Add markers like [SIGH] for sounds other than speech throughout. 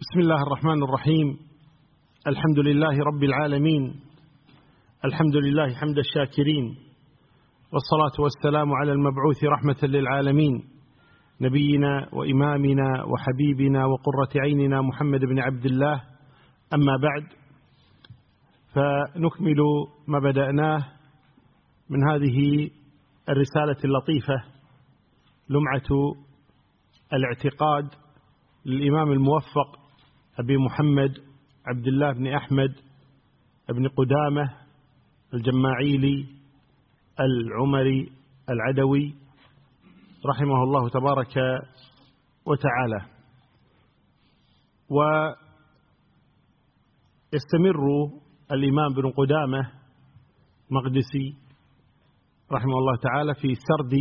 بسم الله الرحمن الرحيم. الحمد لله رب العالمين. الحمد لله حمد الشاكرين. والصلاة والسلام على المبعوث رحمة للعالمين. نبينا وإمامنا وحبيبنا وقرة عيننا محمد بن عبد الله. أما بعد فنكمل ما بدأناه من هذه الرسالة اللطيفة لمعة الاعتقاد للإمام الموفق أبي محمد عبد الله بن أحمد بن قدامة الجماعيلي العمري العدوي رحمه الله تبارك وتعالى. ويستمر الإمام بن قدامة مقدسي رحمه الله تعالى في سرد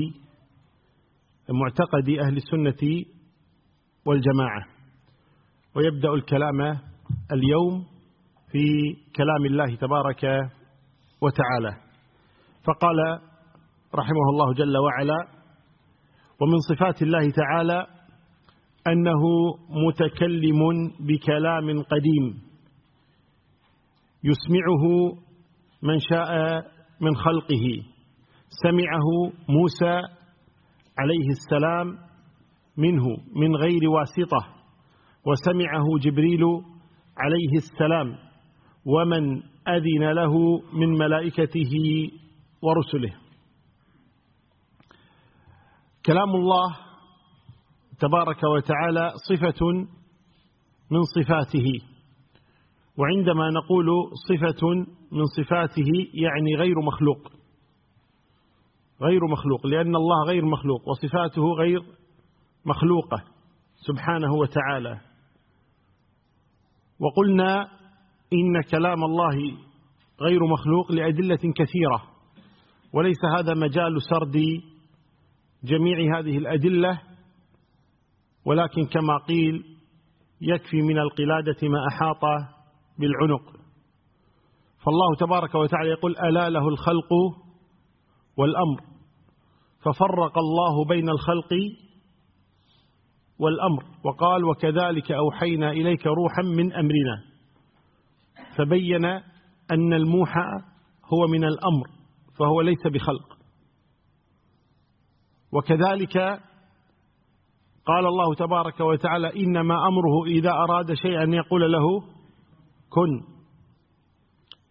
معتقد أهل السنة والجماعة. ويبدأ الكلام اليوم في كلام الله تبارك وتعالى. فقال رحمه الله جل وعلا ومن صفات الله تعالى أنه متكلم بكلام قديم يسمعه من شاء من خلقه. سمعه موسى عليه السلام منه من غير واسطة. وسمعه جبريل عليه السلام ومن أذن له من ملائكته ورسله. كلام الله تبارك وتعالى صفة من صفاته وعندما نقول صفة من صفاته يعني غير مخلوق غير مخلوق لأن الله غير مخلوق وصفاته غير مخلوقة سبحانه وتعالى. وقلنا إن كلام الله غير مخلوق لأدلة كثيرة وليس هذا مجال سرد جميع هذه الأدلة ولكن كما قيل يكفي من القلادة ما أحاط بالعنق. فالله تبارك وتعالى يقول ألا له الخلق والأمر. ففرق الله بين الخلق والأمر وقال وكذلك أوحينا إليك روحا من أمرنا. فبين أن الموحى هو من الأمر فهو ليس بخلق. وكذلك قال الله تبارك وتعالى إنما أمره إذا أراد شيئا يقول له كن.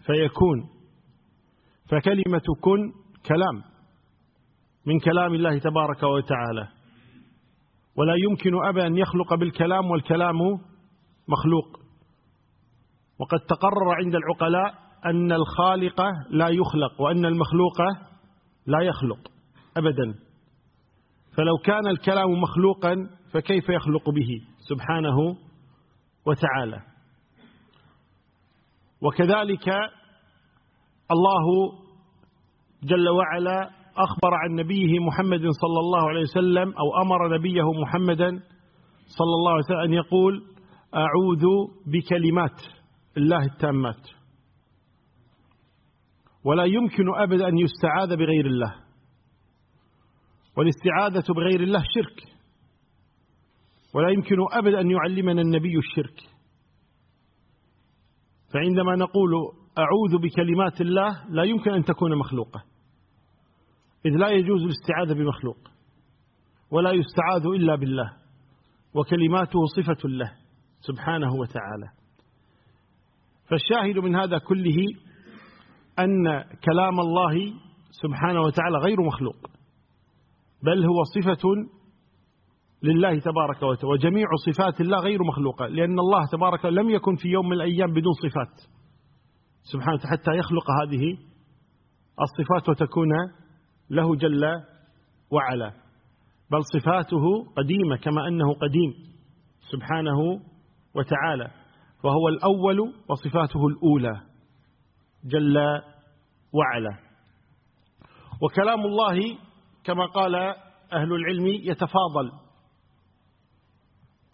فيكون. فكلمة كن كلام من كلام الله تبارك وتعالى. ولا يمكن أبا أن يخلق بالكلام والكلام مخلوق. وقد تقرر عند العقلاء أن الخالق لا يخلق وأن المخلوق لا يخلق أبدا. فلو كان الكلام مخلوقا فكيف يخلق به سبحانه وتعالى؟ وكذلك الله جل وعلا أخبر عن نبيه محمد صلى الله عليه وسلم أو أمر نبيه محمدا صلى الله عليه وسلم أن يقول أعوذ بكلمات الله التامات. ولا يمكن أبدا أن يستعاذ بغير الله. والاستعاذة بغير الله شرك. ولا يمكن أبدا أن يعلمنا النبي الشرك. فعندما نقول أعوذ بكلمات الله لا يمكن أن تكون مخلوقة. إذ لا يجوز الاستعاذة بمخلوق ولا يستعاذ إلا بالله وكلماته صفة له سبحانه وتعالى. فالشاهد من هذا كله أن كلام الله سبحانه وتعالى غير مخلوق بل هو صفة لله تبارك وتعالى وجميع صفات الله غير مخلوقة لأن الله تبارك لم يكن في يوم من الأيام بدون صفات سبحانه حتى يخلق هذه الصفات وتكون له جل وعلا بل صفاته قديمة كما أنه قديم سبحانه وتعالى وهو الأول وصفاته الأولى جل وعلا. وكلام الله كما قال أهل العلم يتفاضل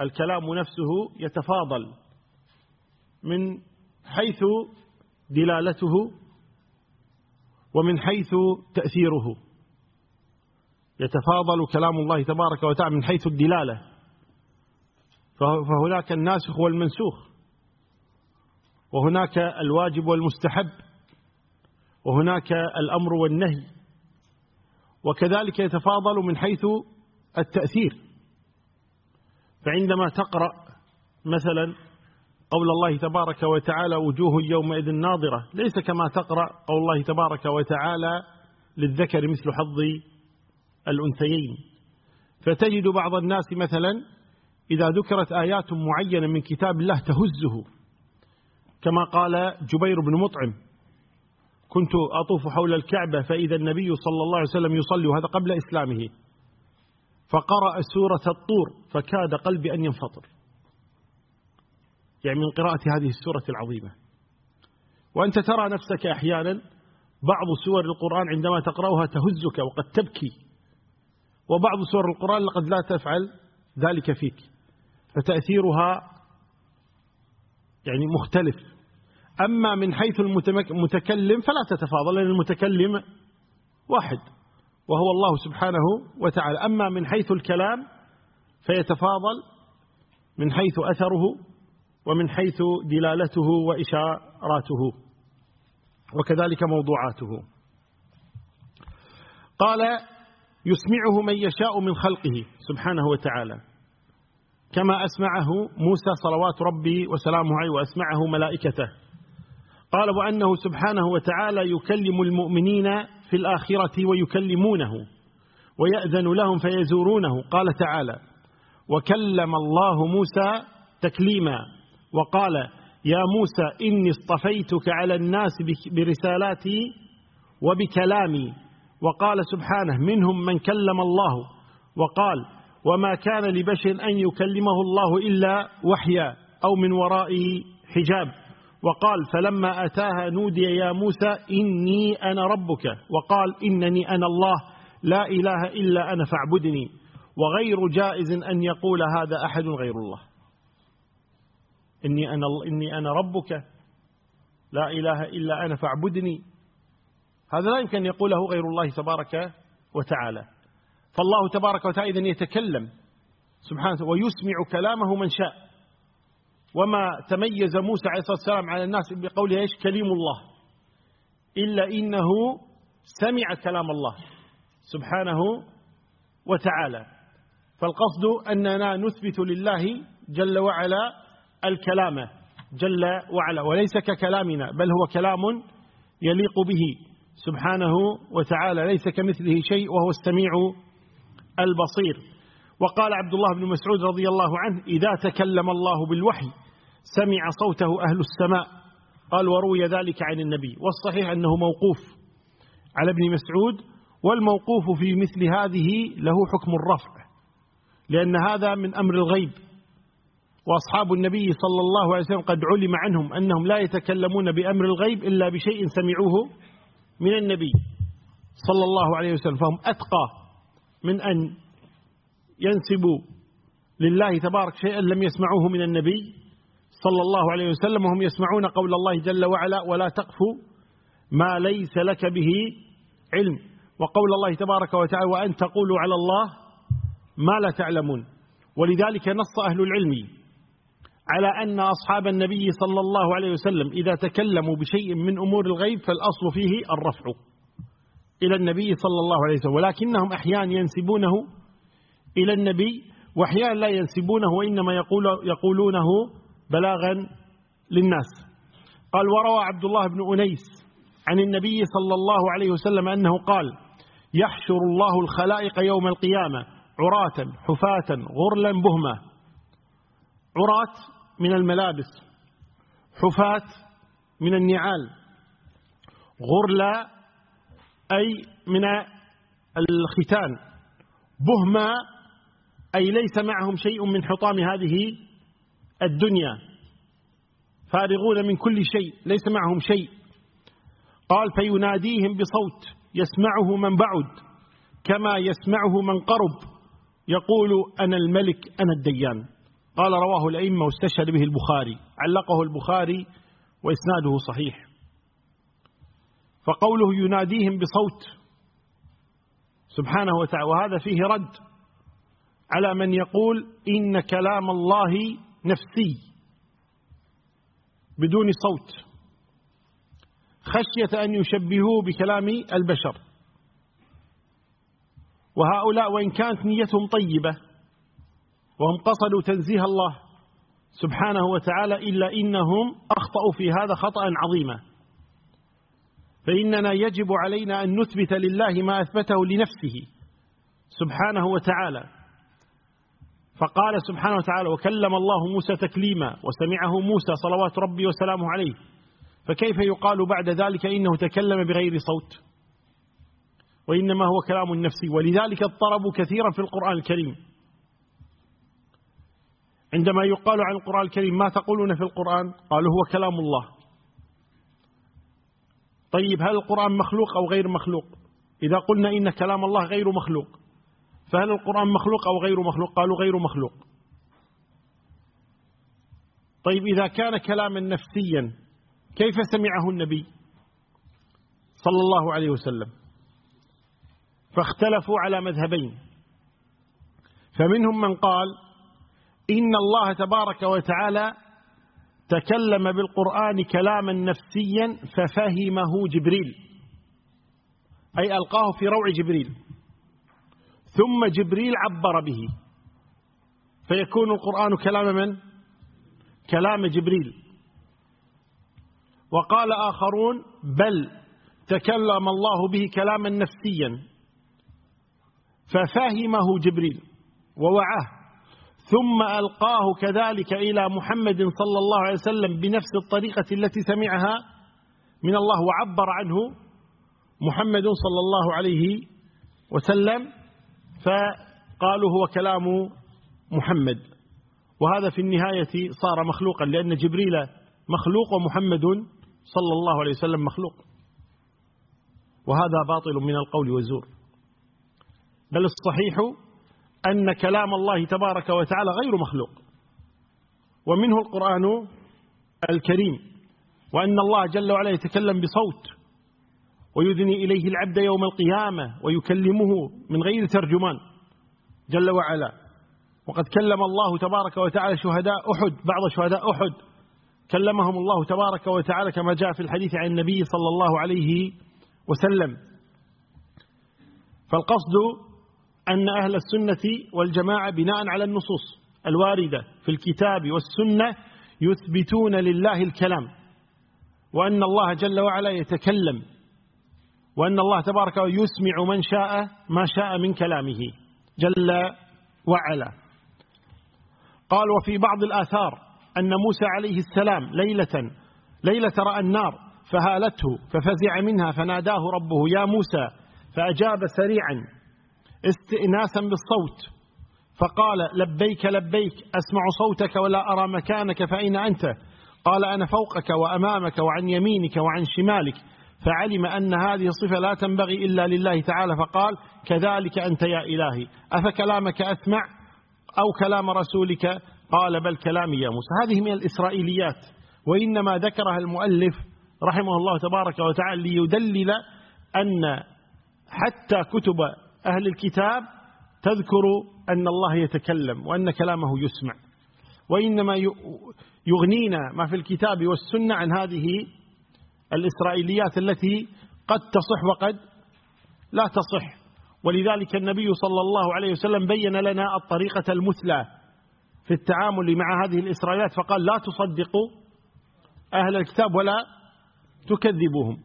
الكلام نفسه يتفاضل من حيث دلالته ومن حيث تأثيره. يتفاضل كلام الله تبارك وتعالى من حيث الدلالة. فهناك الناسخ والمنسوخ. وهناك الواجب والمستحب. وهناك الأمر والنهي. وكذلك يتفاضل من حيث التأثير. فعندما تقرأ مثلا قول الله تبارك وتعالى وجوه يومئذ ناظرة ليس كما تقرأ قول الله تبارك وتعالى للذكر مثل حظ الأنثيين. فتجد بعض الناس مثلا إذا ذكرت آيات معينة من كتاب الله تهزه. كما قال جبير بن مطعم كنت أطوف حول الكعبة فإذا النبي صلى الله عليه وسلم يصلي وهذا قبل إسلامه. فقرأ سورة الطور فكاد قلبي أن ينفطر. يعني من قراءة هذه السورة العظيمة. وأنت ترى نفسك أحيانا بعض سور القرآن عندما تقرأها تهزك وقد تبكي. وبعض سور القرآن لقد لا تفعل ذلك فيك فتأثيرها يعني مختلف. أما من حيث المتكلم فلا تتفاضل لأن المتكلم واحد وهو الله سبحانه وتعالى. أما من حيث الكلام فيتفاضل من حيث أثره ومن حيث دلالته وإشاراته وكذلك موضوعاته. قال يسمعه من يشاء من خلقه سبحانه وتعالى. كما أسمعه موسى صلوات ربي وسلامه عليه وأسمعه ملائكته. قال وأنه سبحانه وتعالى يكلم المؤمنين في الآخرة ويكلمونه ويأذن لهم فيزورونه. قال تعالى وكلم الله موسى تكليما وقال يا موسى إني اصطفيتك على الناس برسالاتي وبكلامي. وقال سبحانه منهم من كلم الله. وقال وما كان لبشر أن يكلمه الله إلا وحيا أو من وراء حجاب. وقال فلما أتاها نودي يا موسى إني أنا ربك. وقال إنني أنا الله لا إله إلا أنا فاعبدني. وغير جائز أن يقول هذا أحد غير الله. إني أنا, إني أنا ربك لا إله إلا أنا فاعبدني. هذا لا يمكن أن يقوله غير الله تبارك وتعالى. فالله تبارك وتعالى إذن يتكلم سبحانه ويسمع كلامه من شاء. وما تميز موسى عليه الصلاة والسلام على الناس بقوله إيش؟ كليم الله. إلا إنه سمع كلام الله سبحانه وتعالى. فالقصد أننا نثبت لله جل وعلا الكلام. جل وعلا. وليس ككلامنا بل هو كلام يليق به. سبحانه وتعالى ليس كمثله شيء وهو السميع البصير. وقال عبد الله بن مسعود رضي الله عنه إذا تكلم الله بالوحي سمع صوته أهل السماء. قال وروي ذلك عن النبي. والصحيح أنه موقوف على ابن مسعود والموقوف في مثل هذه له حكم الرفع لأن هذا من أمر الغيب. وأصحاب النبي صلى الله عليه وسلم قد علم عنهم أنهم لا يتكلمون بأمر الغيب إلا بشيء سمعوه من النبي صلى الله عليه وسلم فهم أتقى من أن ينسبوا لله تبارك شيئا لم يسمعوه من النبي صلى الله عليه وسلم وهم يسمعون قول الله جل وعلا ولا تقف ما ليس لك به علم. وقول الله تبارك وتعالى وأن تقولوا على الله ما لا تعلمون. ولذلك نص أهل العلم على أن أصحاب النبي صلى الله عليه وسلم إذا تكلموا بشيء من أمور الغيب فالأصل فيه الرفع إلى النبي صلى الله عليه وسلم ولكنهم أحيانا ينسبونه إلى النبي وأحيانا لا ينسبونه وإنما يقول يقولونه بلاغا للناس. قال وروى عبد الله بن أنيس عن النبي صلى الله عليه وسلم أنه قال يحشر الله الخلائق يوم القيامة عراة حفاة غرلا بهما عراة من الملابس حفاة من النعال غرلا أي من الختان بهما أي ليس معهم شيء من حطام هذه الدنيا. فارغون من كل شيء ليس معهم شيء. قال فيناديهم بصوت يسمعه من بعد كما يسمعه من قرب. يقول أنا الملك أنا الديان. قال رواه الأئمة واستشهد به البخاري علقه البخاري وإسناده صحيح. فقوله يناديهم بصوت سبحانه وتعالى وهذا فيه رد على من يقول إن كلام الله نفسي بدون صوت. خشية أن يشبهوه بكلام البشر. وهؤلاء وإن كانت نيتهم طيبة وهم قصدوا تنزيه الله سبحانه وتعالى إلا إنهم أخطأوا في هذا خطأ عظيما. فإننا يجب علينا أن نثبت لله ما أثبته لنفسه سبحانه وتعالى. فقال سبحانه وتعالى وكلم الله موسى تكليما وسمعه موسى صلوات ربي وسلامه عليه. فكيف يقال بعد ذلك إنه تكلم بغير صوت؟ وإنما هو كلام نفسي ولذلك اضطربوا كثيرا في القرآن الكريم. عندما يقال عن القرآن الكريم ما تقولون في القرآن؟ قالوا هو كلام الله. طيب هل القرآن مخلوق أو غير مخلوق؟ إذا قلنا إن كلام الله غير مخلوق فهل القرآن مخلوق أو غير مخلوق؟ قالوا غير مخلوق. طيب إذا كان كلاما نفسيا كيف سمعه النبي صلى الله عليه وسلم؟ فاختلفوا على مذهبين. فمنهم من قال إن الله تبارك وتعالى تكلم بالقرآن كلاما نفسيا ففهمه جبريل. أي ألقاه في روع جبريل. ثم جبريل عبر به. فيكون القرآن كلام من؟ كلام جبريل. وقال آخرون بل تكلم الله به كلاما نفسيا ففهمه جبريل. ووعاه. ثم ألقاه كذلك إلى محمد صلى الله عليه وسلم بنفس الطريقة التي سمعها من الله وعبر عنه محمد صلى الله عليه وسلم فقالوا هو كلام محمد. وهذا في النهاية صار مخلوقا لأن جبريل مخلوق ومحمد صلى الله عليه وسلم مخلوق. وهذا باطل من القول والزور بل الصحيح أن كلام الله تبارك وتعالى غير مخلوق. ومنه القرآن الكريم. وأن الله جل وعلا يتكلم بصوت. ويدني إليه العبد يوم القيامة ويكلمه من غير ترجمان. جل وعلا. وقد كلم الله تبارك وتعالى شهداء أحد بعض شهداء أحد. كلمهم الله تبارك وتعالى كما جاء في الحديث عن النبي صلى الله عليه وسلم. فالقصد أن أهل السنة والجماعة بناء على النصوص الواردة في الكتاب والسنة يثبتون لله الكلام وأن الله جل وعلا يتكلم وأن الله تبارك يسمع من شاء ما شاء من كلامه جل وعلا. قال وفي بعض الآثار أن موسى عليه السلام ليلة ليلة رأى النار فهالته ففزع منها فناداه ربه يا موسى فأجاب سريعا استئناسا بالصوت. فقال لبيك لبيك أسمع صوتك ولا أرى مكانك فأين أنت؟ قال أنا فوقك وأمامك وعن يمينك وعن شمالك. فعلم أن هذه الصفة لا تنبغي إلا لله تعالى فقال كذلك أنت يا إلهي. أفكلامك أسمع أو كلام رسولك؟ قال بل كلامي يا موسى. هذه من الإسرائيليات. وإنما ذكرها المؤلف رحمه الله تبارك وتعالى ليدلل أن حتى كتب أهل الكتاب تذكر أن الله يتكلم وأن كلامه يسمع وإنما يغنينا ما في الكتاب والسنة عن هذه الإسرائيليات التي قد تصح وقد لا تصح. ولذلك النبي صلى الله عليه وسلم بين لنا الطريقة المثلى في التعامل مع هذه الإسرائيليات فقال لا تصدقوا أهل الكتاب ولا تكذبوهم.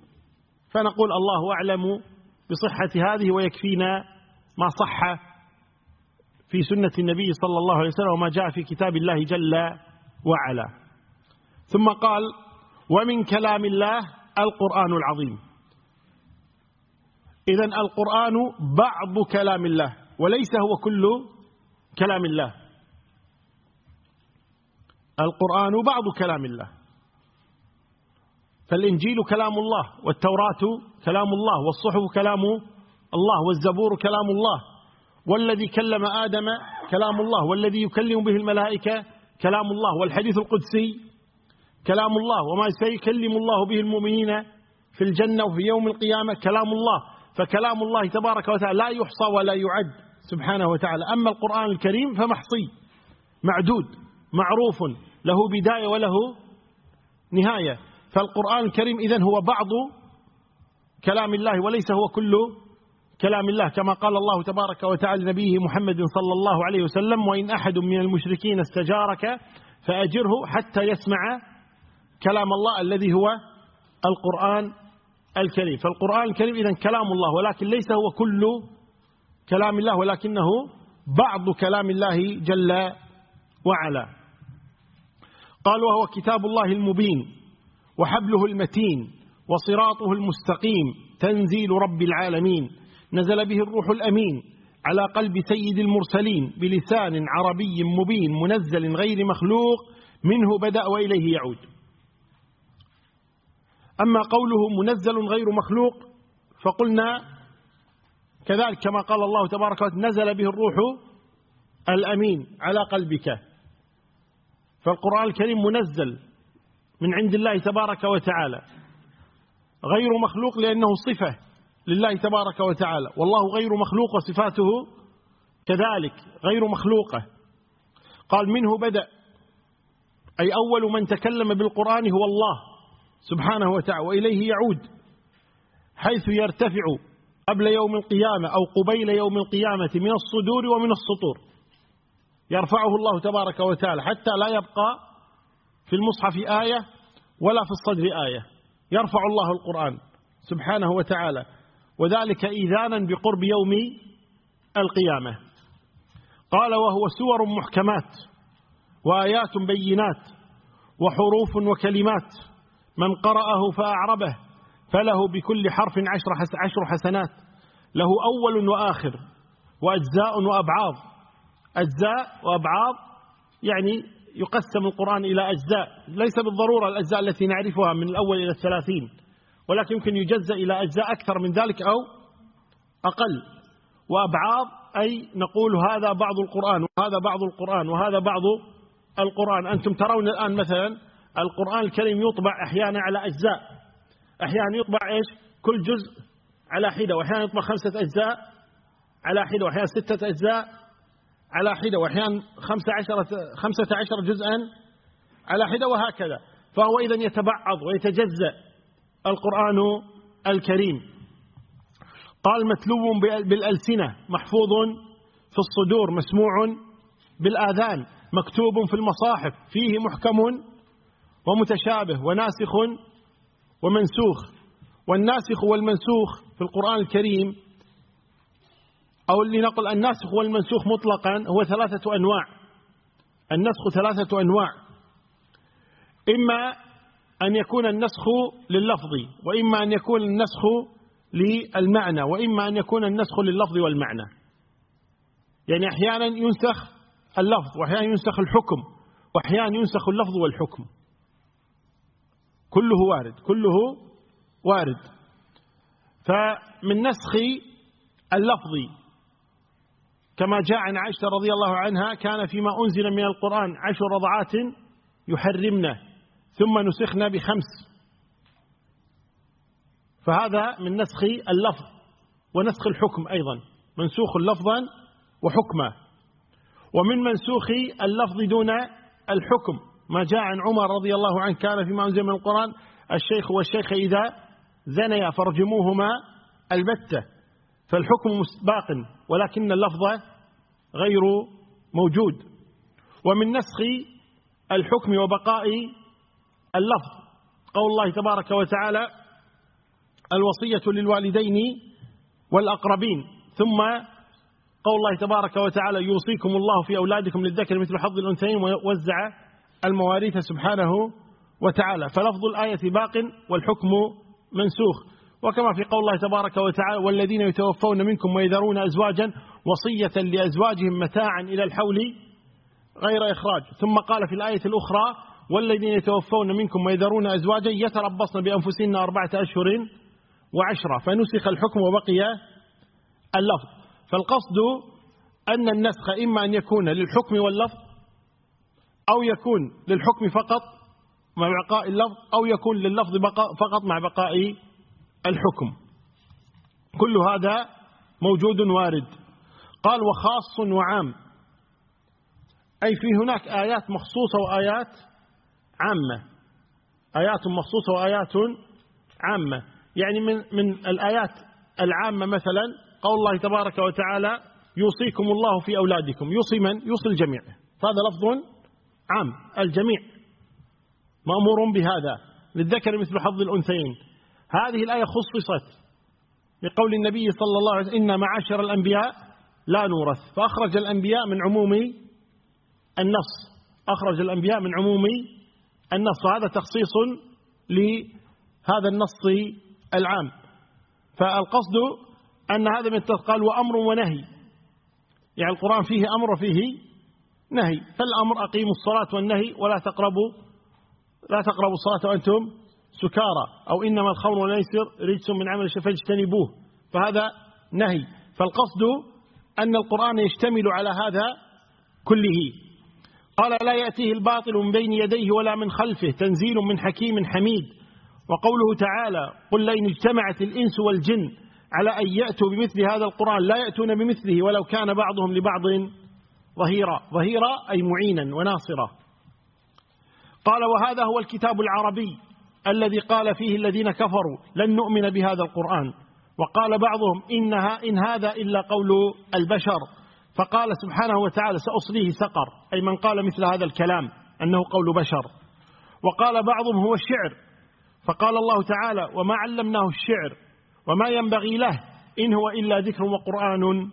فنقول الله أعلم بصحة هذه ويكفينا ما صح في سنة النبي صلى الله عليه وسلم وما جاء في كتاب الله جل وعلا. ثم قال ومن كلام الله القرآن العظيم. إذا القرآن بعض كلام الله وليس هو كل كلام الله. القرآن بعض كلام الله. فالإنجيل كلام الله والتوراة كلام الله والصحف كلام الله والزبور كلام الله. والذي كلم آدم كلام الله والذي يكلم به الملائكة كلام الله. والحديث القدسي كلام الله وما سيكلم الله به المؤمنين في الجنة وفي يوم القيامة كلام الله. فكلام الله تبارك وتعالى لا يحصى ولا يعد سبحانه وتعالى. أما القرآن الكريم فمحصي معدود معروف له بداية وله نهاية. فالقرآن الكريم إذن هو بعض كلام الله وليس هو كل كلام الله كما قال الله تبارك وتعالى لنبيه محمد صلى الله عليه وسلم وإن أحد من المشركين استجارك فأجره حتى يسمع كلام الله الذي هو القرآن الكريم. فالقرآن الكريم إذن كلام الله ولكن ليس هو كل كلام الله ولكنه بعض كلام الله جل وعلا. قال وهو كتاب الله المبين. وحبله المتين وصراطه المستقيم تنزيل رب العالمين. نزل به الروح الأمين على قلب سيد المرسلين بلسان عربي مبين منزل غير مخلوق منه بدأ وإليه يعود. أما قوله منزل غير مخلوق فقلنا كذلك كما قال الله تبارك وتعالى نزل به الروح الأمين على قلبك. فالقرآن الكريم منزل من عند الله تبارك وتعالى. غير مخلوق لأنه صفة لله تبارك وتعالى. والله غير مخلوق وصفاته كذلك غير مخلوقة. قال منه بدأ أي أول من تكلم بالقرآن هو الله سبحانه وتعالى وإليه يعود حيث يرتفع قبل يوم القيامة أو قبيل يوم القيامة من الصدور ومن السطور. يرفعه الله تبارك وتعالى حتى لا يبقى في المصحف آية ولا في الصدر آية. يرفع الله القرآن سبحانه وتعالى. وذلك إيذانا بقرب يوم القيامة. قال وهو سور محكمات وآيات بينات وحروف وكلمات. من قرأه فأعربه فله بكل حرف عشر, عشر حسنات. له أول وآخر وأجزاء وأبعاض. أجزاء وأبعاض يعني يقسم القرآن إلى أجزاء. ليس بالضرورة الأجزاء التي نعرفها من الأول إلى الثلاثين. ولكن يمكن يجزأ إلى أجزاء أكثر من ذلك أو أقل. وأبعاض أي نقول هذا بعض القرآن وهذا بعض القرآن وهذا بعض القرآن. أنتم ترون الآن مثلا القرآن الكريم يطبع أحيانا على أجزاء. أحيانا يطبع إيش؟ كل جزء على حدة. وأحيانا يطبع خمسة أجزاء على حدة. وأحيانا ستة أجزاء على حدة وأحيانا خمسة عشرة, خمسة عشر جزءا على حدة وهكذا. فهو إذا يتبعض ويتجزأ القرآن الكريم. قال متلو بالألسنة محفوظ في الصدور مسموع بالآذان مكتوب في المصاحف فيه محكم ومتشابه وناسخ ومنسوخ. والناسخ والمنسوخ في القرآن الكريم أو اللي نقل الناسخ والمنسوخ مطلقا هو ثلاثة أنواع. النسخ ثلاثة أنواع. إما أن يكون النسخ لللفظ وإما أن يكون النسخ للمعنى وإما أن يكون النسخ لللفظ والمعنى. يعني أحيانا ينسخ اللفظ وأحيانا ينسخ الحكم وأحيانا ينسخ اللفظ والحكم. كله وارد كله وارد. فمن نسخ اللفظ كما جاء عن عائشة رضي الله عنها كان فيما أنزل من القرآن عشر رضعات يحرمنا ثم نسخنا بخمس. فهذا من نسخ اللفظ ونسخ الحكم أيضا منسوخ لفظا وحكما ومن منسوخ اللفظ دون الحكم. ما جاء عن عمر رضي الله عنه كان فيما أنزل من القرآن الشيخ والشيخ إذا زنيا فرجموهما البتة. فالحكم باق ولكن اللفظ غير موجود. ومن نسخ الحكم وبقاء اللفظ قول الله تبارك وتعالى الوصية للوالدين والأقربين. ثم قول الله تبارك وتعالى يوصيكم الله في أولادكم للذكر مثل حظ الأنثيين ووزع المواريث سبحانه وتعالى. فلفظ الآية باق والحكم منسوخ. وكما في قول الله تبارك وتعالى والذين يتوفون منكم ويذرون أزواجا وصية لأزواجهم متاعا إلى الحول غير إخراج. ثم قال في الآية الأخرى والذين يتوفون منكم ويذرون أزواجا يتربصن بأنفسهن أربعة أشهر وعشرة. فنسخ الحكم وبقي اللفظ. فالقصد أن النسخ إما أن يكون للحكم واللفظ أو يكون للحكم فقط مع بقاء اللفظ أو يكون لللفظ فقط مع بقاء الحكم. كل هذا موجود وارد. قال وخاص وعام. أي في هناك آيات مخصوصة وآيات عامة. آيات مخصوصة وآيات عامة. يعني من من الآيات العامة مثلا قول الله تبارك وتعالى يوصيكم الله في أولادكم. يوصي من؟ يوصي الجميع. هذا لفظ عام. الجميع مأمور بهذا. للذكر مثل حظ الأنثيين. هذه الآية خصصت بقول النبي صلى الله عليه وسلم إن معاشر الأنبياء لا نورث. فأخرج الأنبياء من عموم النص. أخرج الأنبياء من عموم النص. وهذا تخصيص لهذا النص العام. فالقصد أن هذا من قال وأمر ونهي. يعني القرآن فيه أمر وفيه نهي. فالأمر أقيموا الصلاة والنهي ولا تقربوا لا تقربوا الصلاة وأنتم سكارى أو إنما الخمر والميسر رجس من عمل فاجتنبوه. فهذا نهي. فالقصد أن القرآن يشتمل على هذا كله. قال لا يأتيه الباطل من بين يديه ولا من خلفه تنزيل من حكيم حميد. وقوله تعالى قل لئن اجتمعت الإنس والجن على أن يأتوا بمثل هذا القرآن لا يأتون بمثله ولو كان بعضهم لبعض ظهيرا. ظهيرا أي معينا وناصرا. قال وهذا هو الكتاب العربي. الذي قال فيه الذين كفروا لن نؤمن بهذا القرآن. وقال بعضهم إنها إن هذا إلا قول البشر. فقال سبحانه وتعالى سأصليه سقر. أي من قال مثل هذا الكلام أنه قول بشر. وقال بعضهم هو الشعر. فقال الله تعالى وما علمناه الشعر وما ينبغي له إن هو إلا ذكر وقرآن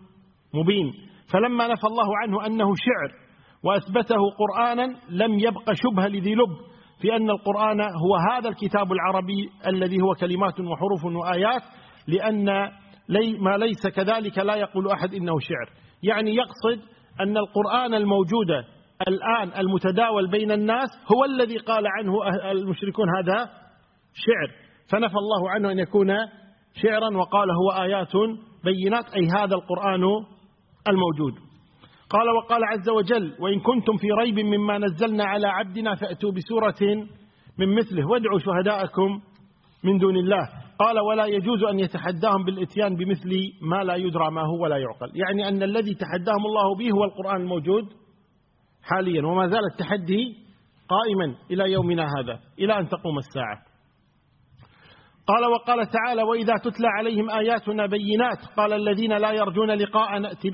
مبين. فلما نفى الله عنه أنه شعر وأثبته قرآنا لم يبق شبه لذي لب. في أن القرآن هو هذا الكتاب العربي الذي هو كلمات وحروف وآيات لأن ما ليس كذلك لا يقول أحد إنه شعر. يعني يقصد أن القرآن الموجود الآن المتداول بين الناس هو الذي قال عنه المشركون هذا شعر. فنفى الله عنه أن يكون شعرا وقال هو آيات بينات أي هذا القرآن الموجود. قال وقال عز وجل وإن كنتم في ريب مما نزلنا على عبدنا فأتوا بسورة من مثله وادعوا شهداءكم من دون الله. قال ولا يجوز أن يتحداهم بالإتيان بمثل ما لا يدرى ما هو ولا يعقل. يعني أن الذي تحداهم الله به هو القرآن الموجود حاليا وما زال التحدي قائما إلى يومنا هذا إلى أن تقوم الساعة. قال وقال تعالى وإذا تتلى عليهم آياتنا بينات قال الذين لا يرجون لقاء نأتي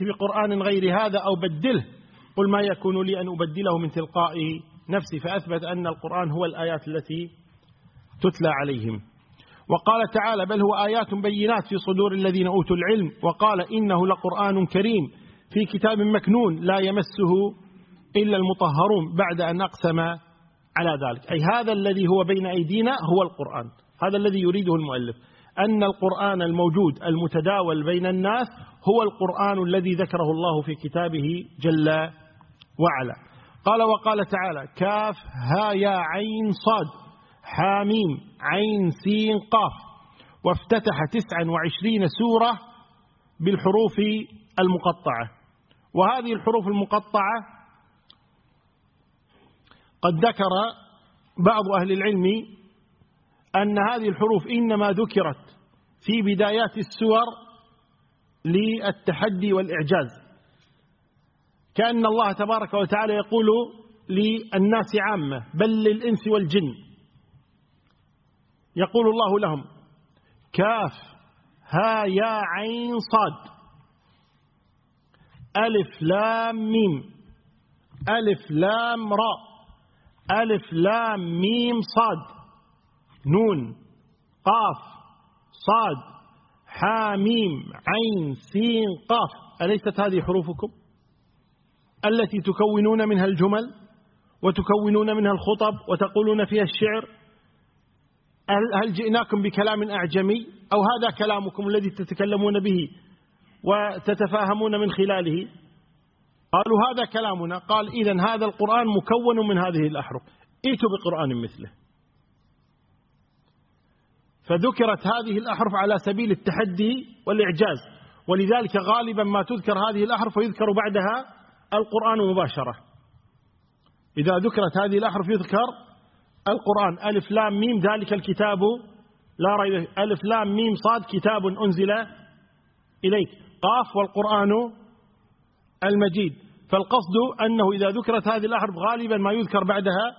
بقرآن غير هذا أو بدله. قل ما يكون لي أن أبدله من تلقاء نفسي. فأثبت أن القرآن هو الآيات التي تتلى عليهم. وقال تعالى بل هو آيات بينات في صدور الذين أوتوا العلم. وقال إنه لقرآن كريم في كتاب مكنون لا يمسه إلا المطهرون بعد أن أقسم على ذلك. أي هذا الذي هو بين أيدينا هو القرآن. هذا الذي يريده المؤلف أن القرآن الموجود المتداول بين الناس هو القرآن الذي ذكره الله في كتابه جل وعلا. قال وقال تعالى كاف ها يا عين صاد حاميم عين سين قاف. وافتتح تسعا وعشرين سورة بالحروف المقطعة. وهذه الحروف المقطعة قد ذكر بعض أهل العلم أن هذه الحروف إنما ذكرت في بدايات السور للتحدي والإعجاز. كأن الله تبارك وتعالى يقول للناس عامة بل للإنس والجن. يقول الله لهم كاف ها يا عين صاد. ألف لام ميم. ألف لام راء ألف لام ميم صاد. نون قاف صاد حاميم عين سين قاف. أليست هذه حروفكم التي تكونون منها الجمل وتكونون منها الخطب وتقولون فيها الشعر؟ هل جئناكم بكلام أعجمي؟ أو هذا كلامكم الذي تتكلمون به وتتفاهمون من خلاله؟ قالوا هذا كلامنا. قال إذا هذا القرآن مكون من هذه الأحرف. ائتوا بقرآن مثله. فذكرت هذه الأحرف على سبيل التحدي والإعجاز. ولذلك غالبا ما تذكر هذه الأحرف ويذكر بعدها القرآن مباشرة. إذا ذكرت هذه الأحرف يذكر القرآن. ألف لام ميم ذلك الكتاب. لا ريب ألف لام ميم صاد كتاب أنزل إليك. قاف والقرآن المجيد. فالقصد أنه إذا ذكرت هذه الأحرف غالبا ما يذكر بعدها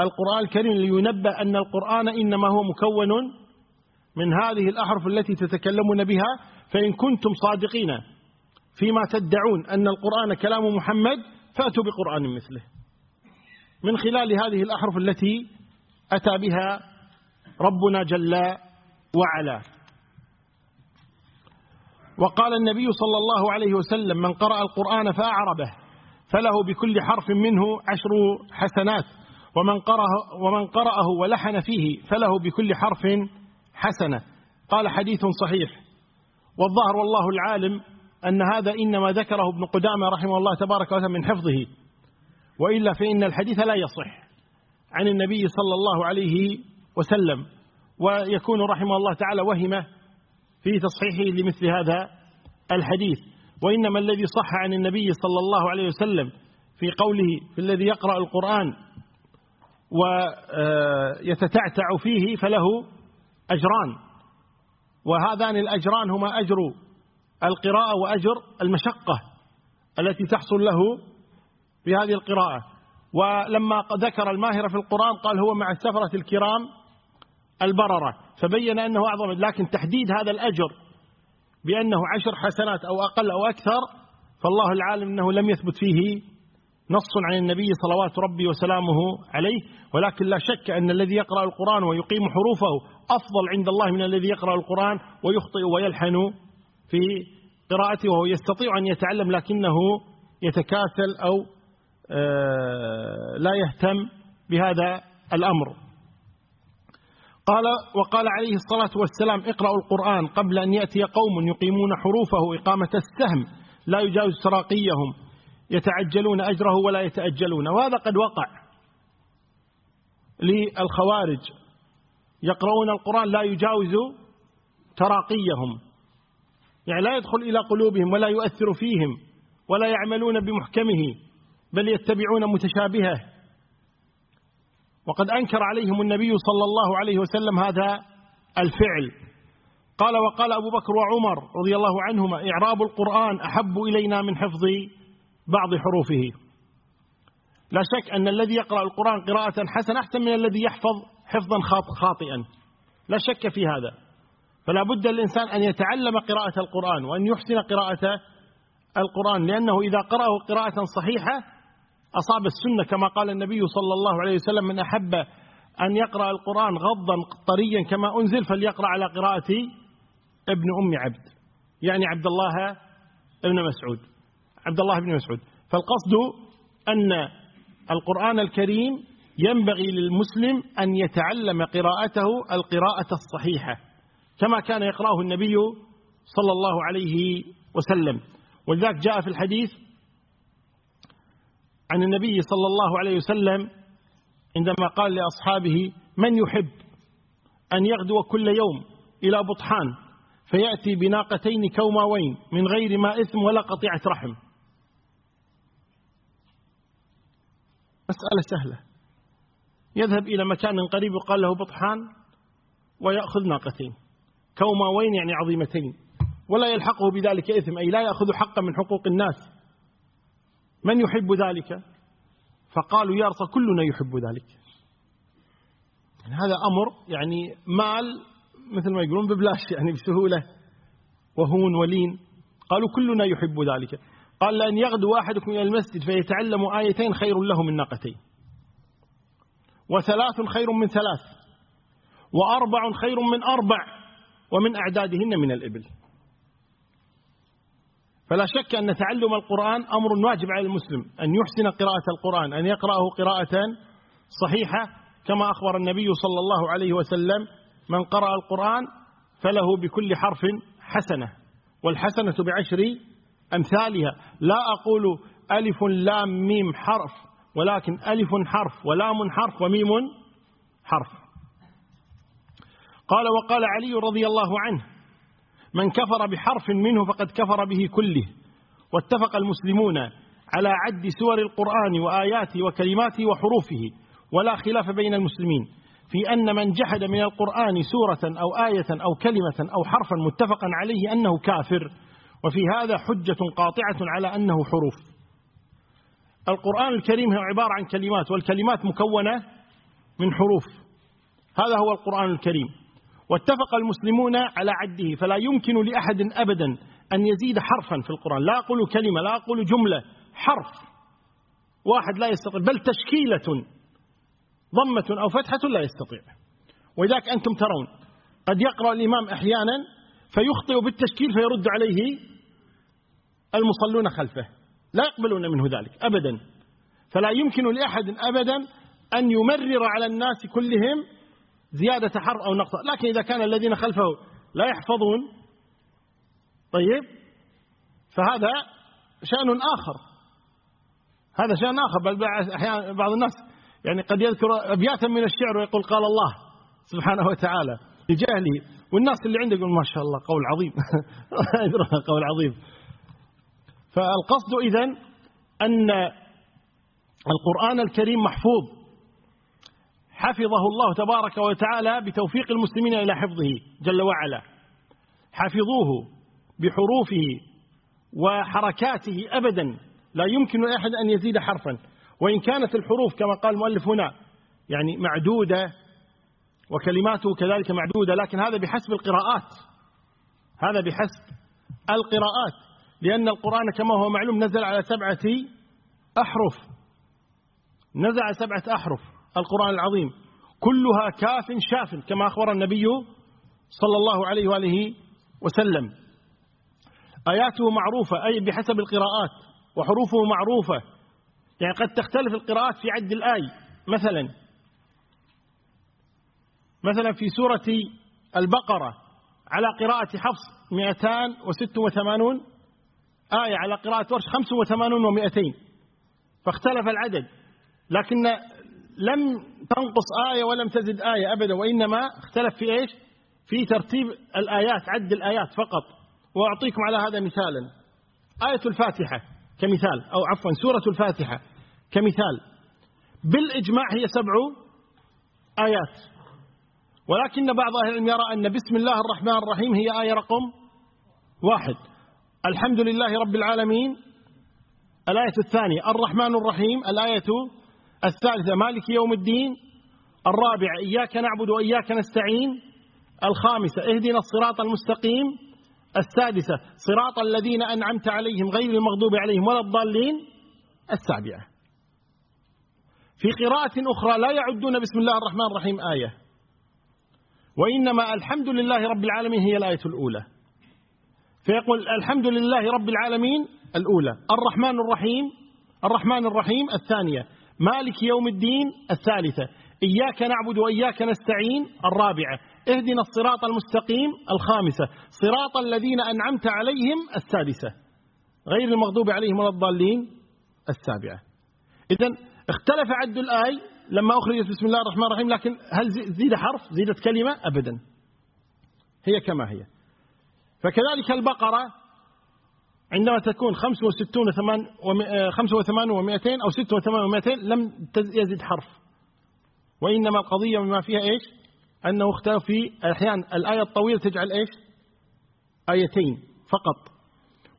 القرآن الكريم. لينبه أن القرآن إنما هو مكون من هذه الأحرف التي تتكلمون بها فإن كنتم صادقين فيما تدعون أن القرآن كلام محمد فأتوا بقرآن مثله. من خلال هذه الأحرف التي أتى بها ربنا جل وعلا. وقال النبي صلى الله عليه وسلم من قرأ القرآن فأعربه فله بكل حرف منه عشر حسنات ومن قرأه, ومن قرأه ولحن فيه فله بكل حرف حسنة. قال حديث صحيح. والظاهر والله العالم أن هذا إنما ذكره ابن قدامة رحمه الله تبارك وتعالى من حفظه. وإلا فإن الحديث لا يصح عن النبي صلى الله عليه وسلم. ويكون رحمه الله تعالى وهم في تصحيحه لمثل هذا الحديث. وإنما الذي صح عن النبي صلى الله عليه وسلم في قوله في الذي يقرأ القرآن ويتتعتع فيه فله أجران. وهذان الأجران هما أجر القراءة وأجر المشقة التي تحصل له في هذه القراءة. ولما ذكر الماهر في القرآن قال هو مع السفرة الكرام البررة. فبين أنه أعظم لكن تحديد هذا الأجر بأنه عشر حسنات أو أقل أو أكثر فالله العالم أنه لم يثبت فيه نص عن النبي صلوات ربي وسلامه عليه ولكن لا شك أن الذي يقرأ القرآن ويقيم حروفه أفضل عند الله من الذي يقرأ القرآن ويخطئ ويلحن في قراءته وهو يستطيع أن يتعلم لكنه يتكاسل أو آه، لا يهتم بهذا الأمر. قال وقال عليه الصلاة والسلام اقرأوا القرآن قبل أن يأتي قوم يقيمون حروفه إقامة السهم لا يجاوز تراقيهم يتعجلون أجره ولا يتأجلون. وهذا قد وقع للخوارج. يقرؤون القرآن لا يجاوز تراقيهم. يعني لا يدخل إلى قلوبهم ولا يؤثر فيهم ولا يعملون بمحكمه بل يتبعون متشابهه. وقد أنكر عليهم النبي صلى الله عليه وسلم هذا الفعل. قال وقال أبو بكر وعمر رضي الله عنهما إعراب القرآن أحب إلينا من حفظ بعض حروفه. لا شك أن الذي يقرأ القرآن قراءة حسنة أحسن من الذي يحفظ حفظا خاطئا. لا شك في هذا. فلا بد الإنسان أن يتعلم قراءة القرآن وأن يحسن قراءة القرآن لأنه إذا قرأه قراءة صحيحة أصاب السنة كما قال النبي صلى الله عليه وسلم من أحب أن يقرأ القرآن غضا طريا كما أنزل فليقرأ على قراءة ابن أم عبد. يعني عبد الله ابن مسعود. عبد الله بن مسعود. فالقصد أن القرآن الكريم ينبغي للمسلم أن يتعلم قراءته القراءة الصحيحة كما كان يقرأه النبي صلى الله عليه وسلم. ولذلك جاء في الحديث عن النبي صلى الله عليه وسلم عندما قال لأصحابه من يحب أن يغدو كل يوم إلى بطحان فيأتي بناقتين كوماوين من غير ما إثم ولا قطيعة رحم؟ مسألة سهلة. يذهب إلى مكان قريب يقال له بطحان ويأخذ ناقتين. كوماوين يعني عظيمتين. ولا يلحقه بذلك إثم أي لا يأخذ حقا من حقوق الناس. من يحب ذلك؟ فقالوا يا رسول كلنا يحب ذلك. يعني هذا أمر يعني مال مثل ما يقولون ببلاش يعني بسهولة. وهون ولين. قالوا كلنا يحب ذلك. قال لأن يغدو أحدكم إلى المسجد فيتعلم آيتين خير له من ناقتين وثلاث خير من ثلاث وأربع خير من أربع ومن أعدادهن من الإبل. فلا شك أن تعلم القرآن أمر واجب على المسلم أن يحسن قراءة القرآن أن يقرأه قراءة صحيحة كما أخبر النبي صلى الله عليه وسلم من قرأ القرآن فله بكل حرف حسنة والحسنة بعشر أمثالها. لا أقول ألف لام ميم حرف ولكن ألف حرف ولام حرف وميم حرف. قال وقال علي رضي الله عنه من كفر بحرف منه فقد كفر به كله واتفق المسلمون على عد سور القرآن وآياته وكلماته وحروفه ولا خلاف بين المسلمين في أن من جحد من القرآن سورة أو آية أو كلمة أو حرفا متفقا عليه أنه كافر. وفي هذا حجة قاطعة على أنه حروف. القرآن الكريم هو عبارة عن كلمات والكلمات مكونة من حروف. هذا هو القرآن الكريم. واتفق المسلمون على عده فلا يمكن لأحد أبدا أن يزيد حرفا في القرآن. لا أقول كلمة لا أقول جملة حرف. واحد لا يستطيع بل تشكيلة. ضمة أو فتحة لا يستطيع. ولذلك أنتم ترون قد يقرأ الإمام أحيانا فيخطئ بالتشكيل فيرد عليه المصلون خلفه. لا يقبلون منه ذلك أبدا. فلا يمكن لأحد أبدا أن يمرر على الناس كلهم زيادة حرف أو نقص. لكن إذا كان الذين خلفه لا يحفظون طيب فهذا شأن آخر. هذا شأن آخر. بل أحيانا بعض الناس يعني قد يذكر أبياتا من الشعر ويقول قال الله سبحانه وتعالى لجهله. والناس اللي عنده يقول ما شاء الله قول عظيم. [LAUGHS] قول عظيم. فالقصد إذن أن القرآن الكريم محفوظ. حفظه الله تبارك وتعالى بتوفيق المسلمين إلى حفظه جل وعلا. حفظوه بحروفه وحركاته أبدا. لا يمكن لأحد أن يزيد حرفا. وإن كانت الحروف كما قال المؤلف هنا يعني معدودة وكلماته كذلك معدودة لكن هذا بحسب القراءات. هذا بحسب القراءات. لأن القرآن كما هو معلوم نزل على سبعة أحرف. نزل على سبعة أحرف القرآن العظيم. كلها كاف شاف كما أخبر النبي صلى الله عليه وآله وسلم. آياته معروفة أي بحسب القراءات وحروفه معروفة. يعني قد تختلف القراءات في عد الآي مثلا. مثلا في سورة البقرة على قراءة حفص 286 آية على قراءة ورش 85 و200 فاختلف العدد لكن لم تنقص آية ولم تزد آية أبدا وإنما اختلف في إيش؟ في ترتيب الآيات عد الآيات فقط. وأعطيكم على هذا مثالا. آية الفاتحة كمثال أو عفوا سورة الفاتحة كمثال. بالإجماع هي سبع آيات. ولكن بعض أهل العلم يرى أن بسم الله الرحمن الرحيم هي آية رقم واحد. الحمد لله رب العالمين. الآية الثانية الرحمن الرحيم. الآية الثالثة مالك يوم الدين. الرابعة إياك نعبد وإياك نستعين. الخامسة اهدنا الصراط المستقيم. السادسة صراط الذين أنعمت عليهم غير المغضوب عليهم ولا الضالين. السابعة في قراءة أخرى لا يعدون بسم الله الرحمن الرحيم آية. وإنما الحمد لله رب العالمين هي الآية الأولى. فيقول الحمد لله رب العالمين الأولى. الرحمن الرحيم الرحمن الرحيم الثانية. مالك يوم الدين الثالثة. إياك نعبد وإياك نستعين الرابعة. اهدنا الصراط المستقيم الخامسة. صراط الذين أنعمت عليهم السادسة. غير المغضوب عليهم ولا الضالين. السابعة. إذا اختلف عد الآي لما أخرجت بسم الله الرحمن الرحيم لكن هل زيد حرف؟ زيدت كلمة؟ أبدا. هي كما هي. فكذلك البقرة عندما تكون 65 85 و200 أو 86 و200 لم يزد حرف. وإنما القضية بما فيها إيش؟ أنه اختلف في أحيانا الآية الطويلة تجعل إيش؟ آيتين فقط.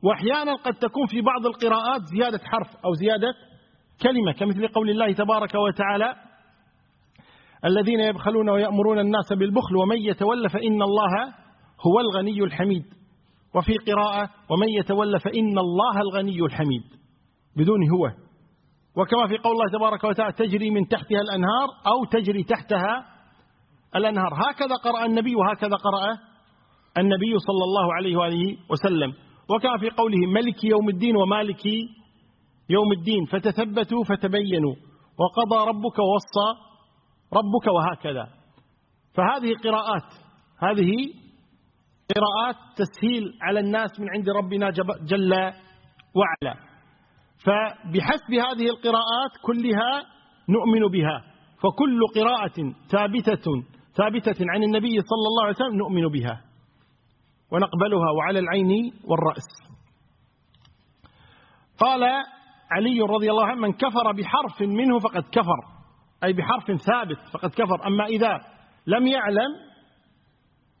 وأحيانا قد تكون في بعض القراءات زيادة حرف أو زيادة كلمة كمثل قول الله تبارك وتعالى الذين يبخلون ويأمرون الناس بالبخل ومن يتولى فإن الله هو الغني الحميد. وفي قراءة ومن يتولى فإن الله الغني الحميد. بدون هو. وكما في قول الله تبارك وتعالى تجري من تحتها الأنهار أو تجري تحتها الأنهار. هكذا قرأ النبي وهكذا قرأ النبي صلى الله عليه وآله وسلم. وكما في قوله ملك يوم الدين ومالك يوم الدين فتثبتوا فتبينوا. وقضى ربك ووصى ربك وهكذا. فهذه قراءات. هذه قراءات تسهيل على الناس من عند ربنا جل وعلا. فبحسب هذه القراءات كلها نؤمن بها. فكل قراءة ثابتة ثابتة عن النبي صلى الله عليه وسلم نؤمن بها. ونقبلها وعلى العين والرأس. قال علي رضي الله عنه من كفر بحرف منه فقد كفر أي بحرف ثابت فقد كفر. أما إذا لم يعلم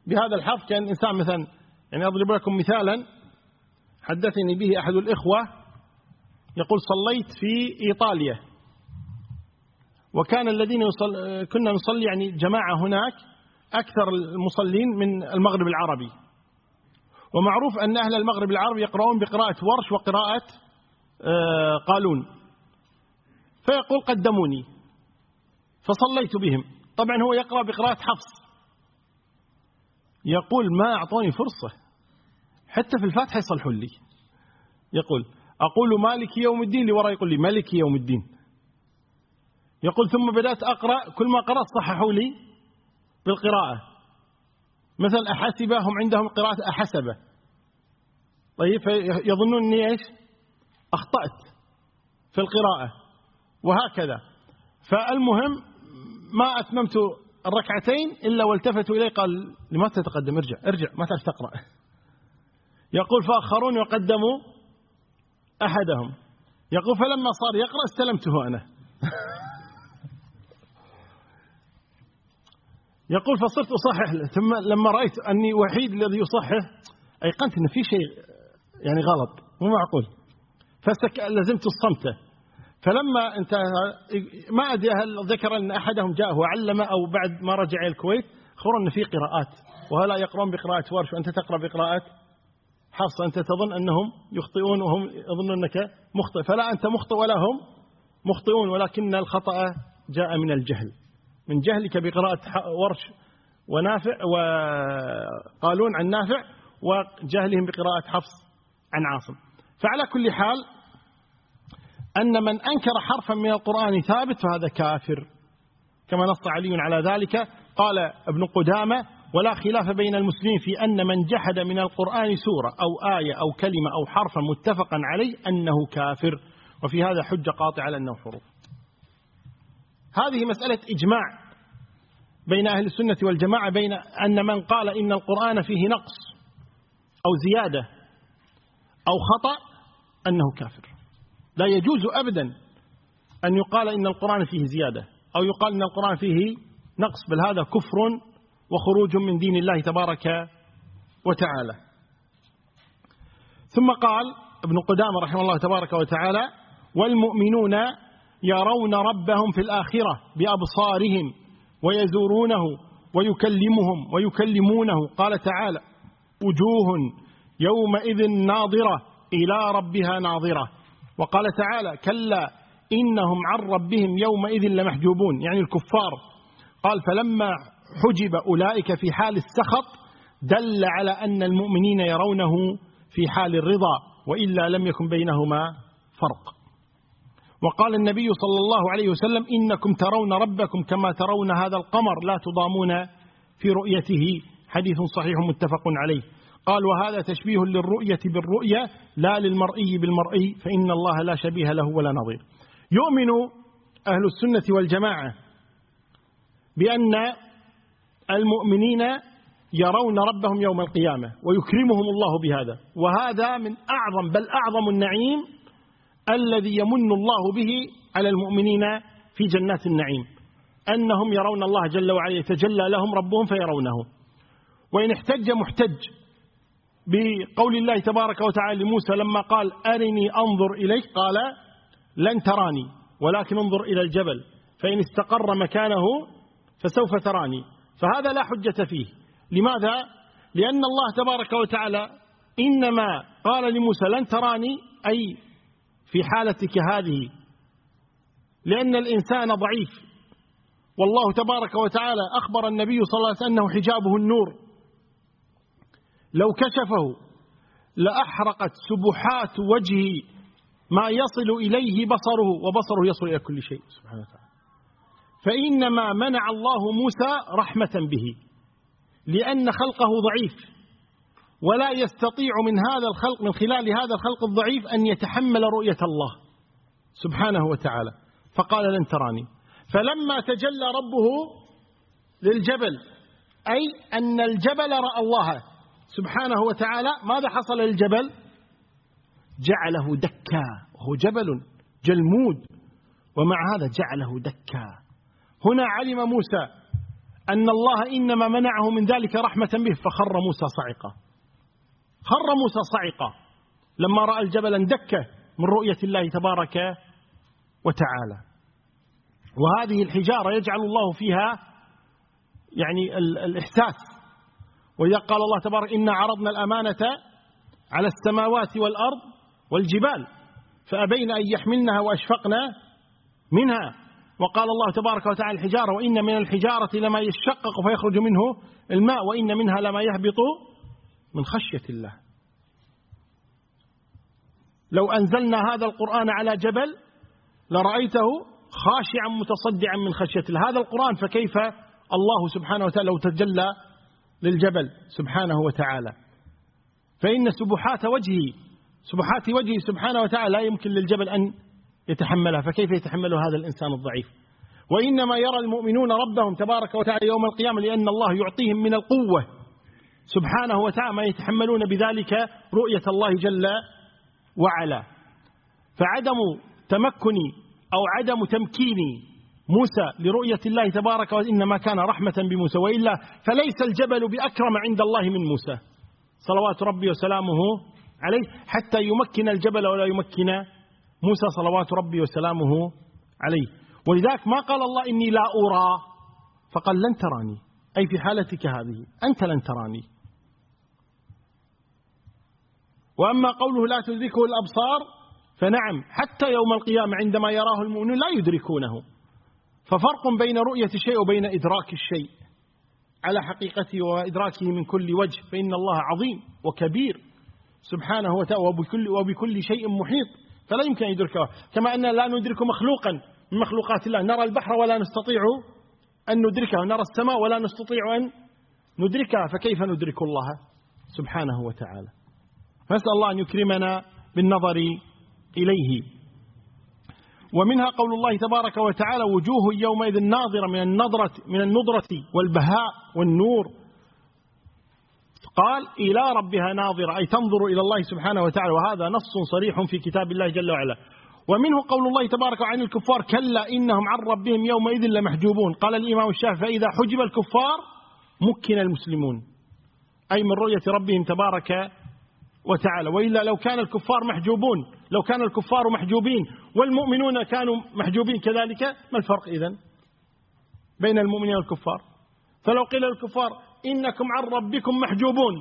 بهذا الحرف كان إنسان مثلا يعني أضرب لكم مثالا حدثني به أحد الإخوة يقول صليت في إيطاليا وكان الذين يصل كنا نصلي يعني جماعة هناك أكثر المصلين من المغرب العربي. ومعروف أن أهل المغرب العربي يقرؤون بقراءة ورش وقراءة قالون. فيقول قدموني. فصليت بهم. طبعا هو يقرأ بقراءة حفص. يقول ما أعطوني فرصة. حتى في الفاتحة يصلحون لي. يقول أقول مالك يوم الدين اللي وراء يقول لي مالك يوم الدين. يقول ثم بدأت أقرأ كل ما قرأت صححوا لي بالقراءة. مثل أحسب هم عندهم قراءة أحسب طيب يظنون أني إيش؟ أخطأت في القراءة وهكذا. فالمهم ما أتممت الركعتين إلا والتفتوا إليه قال لماذا تتقدم؟ ارجع ارجع ما تعرف تقرأ. يقول فأخروني وقدموا أحدهم. يقول فلما صار يقرأ استلمته أنا. [LAUGHS] يقول فصرت أصحح ثم لما رأيت أني وحيد الذي يصحح أيقنت أن في شيء يعني غلط مو معقول. فلزمت الصمت فلما انتهى ما أدري هل ذكر أن أحدهم جاءه وعلم أو بعد ما رجع إلى الكويت خبر أن في قراءات. وهلا يقرؤون بقراءة ورش. وأنت تقرأ بقراءة حفص أنت تظن أنهم يخطئون وهم يظنون أنك مخطئ. فلا أنت مخطئ ولا هم مخطئون ولكن الخطأ جاء من الجهل. من جهلك بقراءة ورش ونافع وقالون عن نافع وجهلهم بقراءة حفص عن عاصم. فعلى كل حال أن من أنكر حرفا من القرآن ثابت فهذا كافر. كما نص علي على ذلك قال ابن قدامة ولا خلاف بين المسلمين في أن من جحد من القرآن سورة أو آية أو كلمة أو حرفا متفقا عليه أنه كافر. وفي هذا حجة قاطعة على أنه حروف هذه مسألة إجماع بين أهل السنة والجماعة بين أن من قال إن القرآن فيه نقص أو زيادة أو خطأ أنه كافر. لا يجوز أبدا أن يقال إن القرآن فيه زيادة أو يقال إن القرآن فيه نقص بل هذا كفر وخروج من دين الله تبارك وتعالى. ثم قال ابن قدامة رحمه الله تبارك وتعالى والمؤمنون يرون ربهم في الآخرة بأبصارهم ويزورونه ويكلمهم ويكلمونه. قال تعالى وجوه يومئذ ناظرة إلى ربها ناظرة. وقال تعالى كلا إنهم عن ربهم يومئذ لمحجوبون. يعني الكفار. قال فلما حجب أولئك في حال السخط دل على أن المؤمنين يرونه في حال الرضا وإلا لم يكن بينهما فرق. وقال النبي صلى الله عليه وسلم إنكم ترون ربكم كما ترون هذا القمر لا تضامون في رؤيته. حديث صحيح متفق عليه. قال وهذا تشبيه للرؤية بالرؤية لا للمرئي بالمرئي فإن الله لا شبيه له ولا نظير. يؤمن أهل السنة والجماعة بأن المؤمنين يرون ربهم يوم القيامة ويكرمهم الله بهذا. وهذا من أعظم بل أعظم النعيم الذي يمن الله به على المؤمنين في جنات النعيم. أنهم يرون الله جل وعلا يتجلى لهم ربهم فيرونه. وإن احتج محتج بقول الله تبارك وتعالى لموسى لما قال أرني أنظر إليك قال لن تراني ولكن انظر إلى الجبل فإن استقر مكانه فسوف تراني. فهذا لا حجة فيه. لماذا؟ لأن الله تبارك وتعالى إنما قال لموسى لن تراني أي في حالتك هذه لأن الإنسان ضعيف. والله تبارك وتعالى أخبر النبي صلى الله عليه وسلم أنه حجابه النور. لو كشفه لأحرقت سبحات وجهه ما يصل إليه بصره وبصره يصل إلى كل شيء سبحانه وتعالى. فإنما منع الله موسى رحمة به لأن خلقه ضعيف ولا يستطيع من هذا الخلق من خلال هذا الخلق الضعيف أن يتحمل رؤية الله سبحانه وتعالى. فقال لن تراني. فلما تجلى ربه للجبل أي أن الجبل رأى الله. سبحانه وتعالى ماذا حصل للجبل؟ جعله دكا وهو جبل جلمود ومع هذا جعله دكا. هنا علم موسى أن الله إنما منعه من ذلك رحمة به فخر موسى صعقا خر موسى صعقا لما رأى الجبل اندك من رؤية الله تبارك وتعالى. وهذه الحجارة يجعل الله فيها يعني الإحساس. وإذا قال الله تبارك إنا عرضنا الأمانة على السماوات والأرض والجبال فأبين أن يحملنها وأشفقنا منها. وقال الله تبارك وتعالى الحجارة وإن من الحجارة لما يشقق فيخرج منه الماء وإن منها لما يهبط من خشية الله. لو أنزلنا هذا القرآن على جبل لرأيته خاشعا متصدعا من خشية الله. هذا القرآن فكيف؟ الله سبحانه وتعالى لو تجلى للجبل سبحانه وتعالى. فإن سبحات وجهه سبحات وجهه سبحانه وتعالى لا يمكن للجبل أن يتحملها. فكيف يتحمل هذا الإنسان الضعيف؟ وإنما يرى المؤمنون ربهم تبارك وتعالى يوم القيامة لأن الله يعطيهم من القوة. سبحانه وتعالى ما يتحملون بذلك رؤية الله جل وعلا. فعدم تمكن أو عدم تمكين موسى لرؤية الله تبارك وإنما كان رحمة بموسى وإلا فليس الجبل بأكرم عند الله من موسى. صلوات ربي وسلامه عليه حتى يمكن الجبل ولا يمكن موسى صلوات ربي وسلامه عليه. ولذلك ما قال الله إني لا أرى فقال لن تراني. أي في حالتك هذه أنت لن تراني. وأما قوله لا تدركه الأبصار فنعم حتى يوم القيامة عندما يراه المؤمنون لا يدركونه. ففرق بين رؤية الشيء وبين إدراك الشيء. على حقيقته وإدراكه من كل وجه فإن الله عظيم وكبير. سبحانه وتعالى وبكل, وبكل شيء محيط. فلا يمكن أن يدركه. كما أن لا ندرك مخلوقا. من مخلوقات الله. نرى البحر ولا نستطيع أن ندركه. نرى السماء ولا نستطيع أن ندركها. فكيف ندرك الله سبحانه وتعالى؟ فنسأل الله أن يكرمنا بالنظر إليه. ومنها قول الله تبارك وتعالى وجوه يومئذ ناظرة من النظرة من النظرة والبهاء والنور. قال إلى ربها ناظرة أي تنظر إلى الله سبحانه وتعالى وهذا نص صريح في كتاب الله جل وعلا. ومنه قول الله تبارك عن الكفار كلا إنهم عن ربهم يومئذ لمحجوبون. قال الإمام الشافعي فإذا حجب الكفار مكن المسلمون. أي من رؤية ربهم تبارك وتعالى. وإلا لو كان الكفار محجوبون لو كان الكفار محجوبين والمؤمنون كانوا محجوبين كذلك ما الفرق إذن بين المؤمنين والكفار؟ فلو قيل للكفار إنكم عن ربكم محجوبون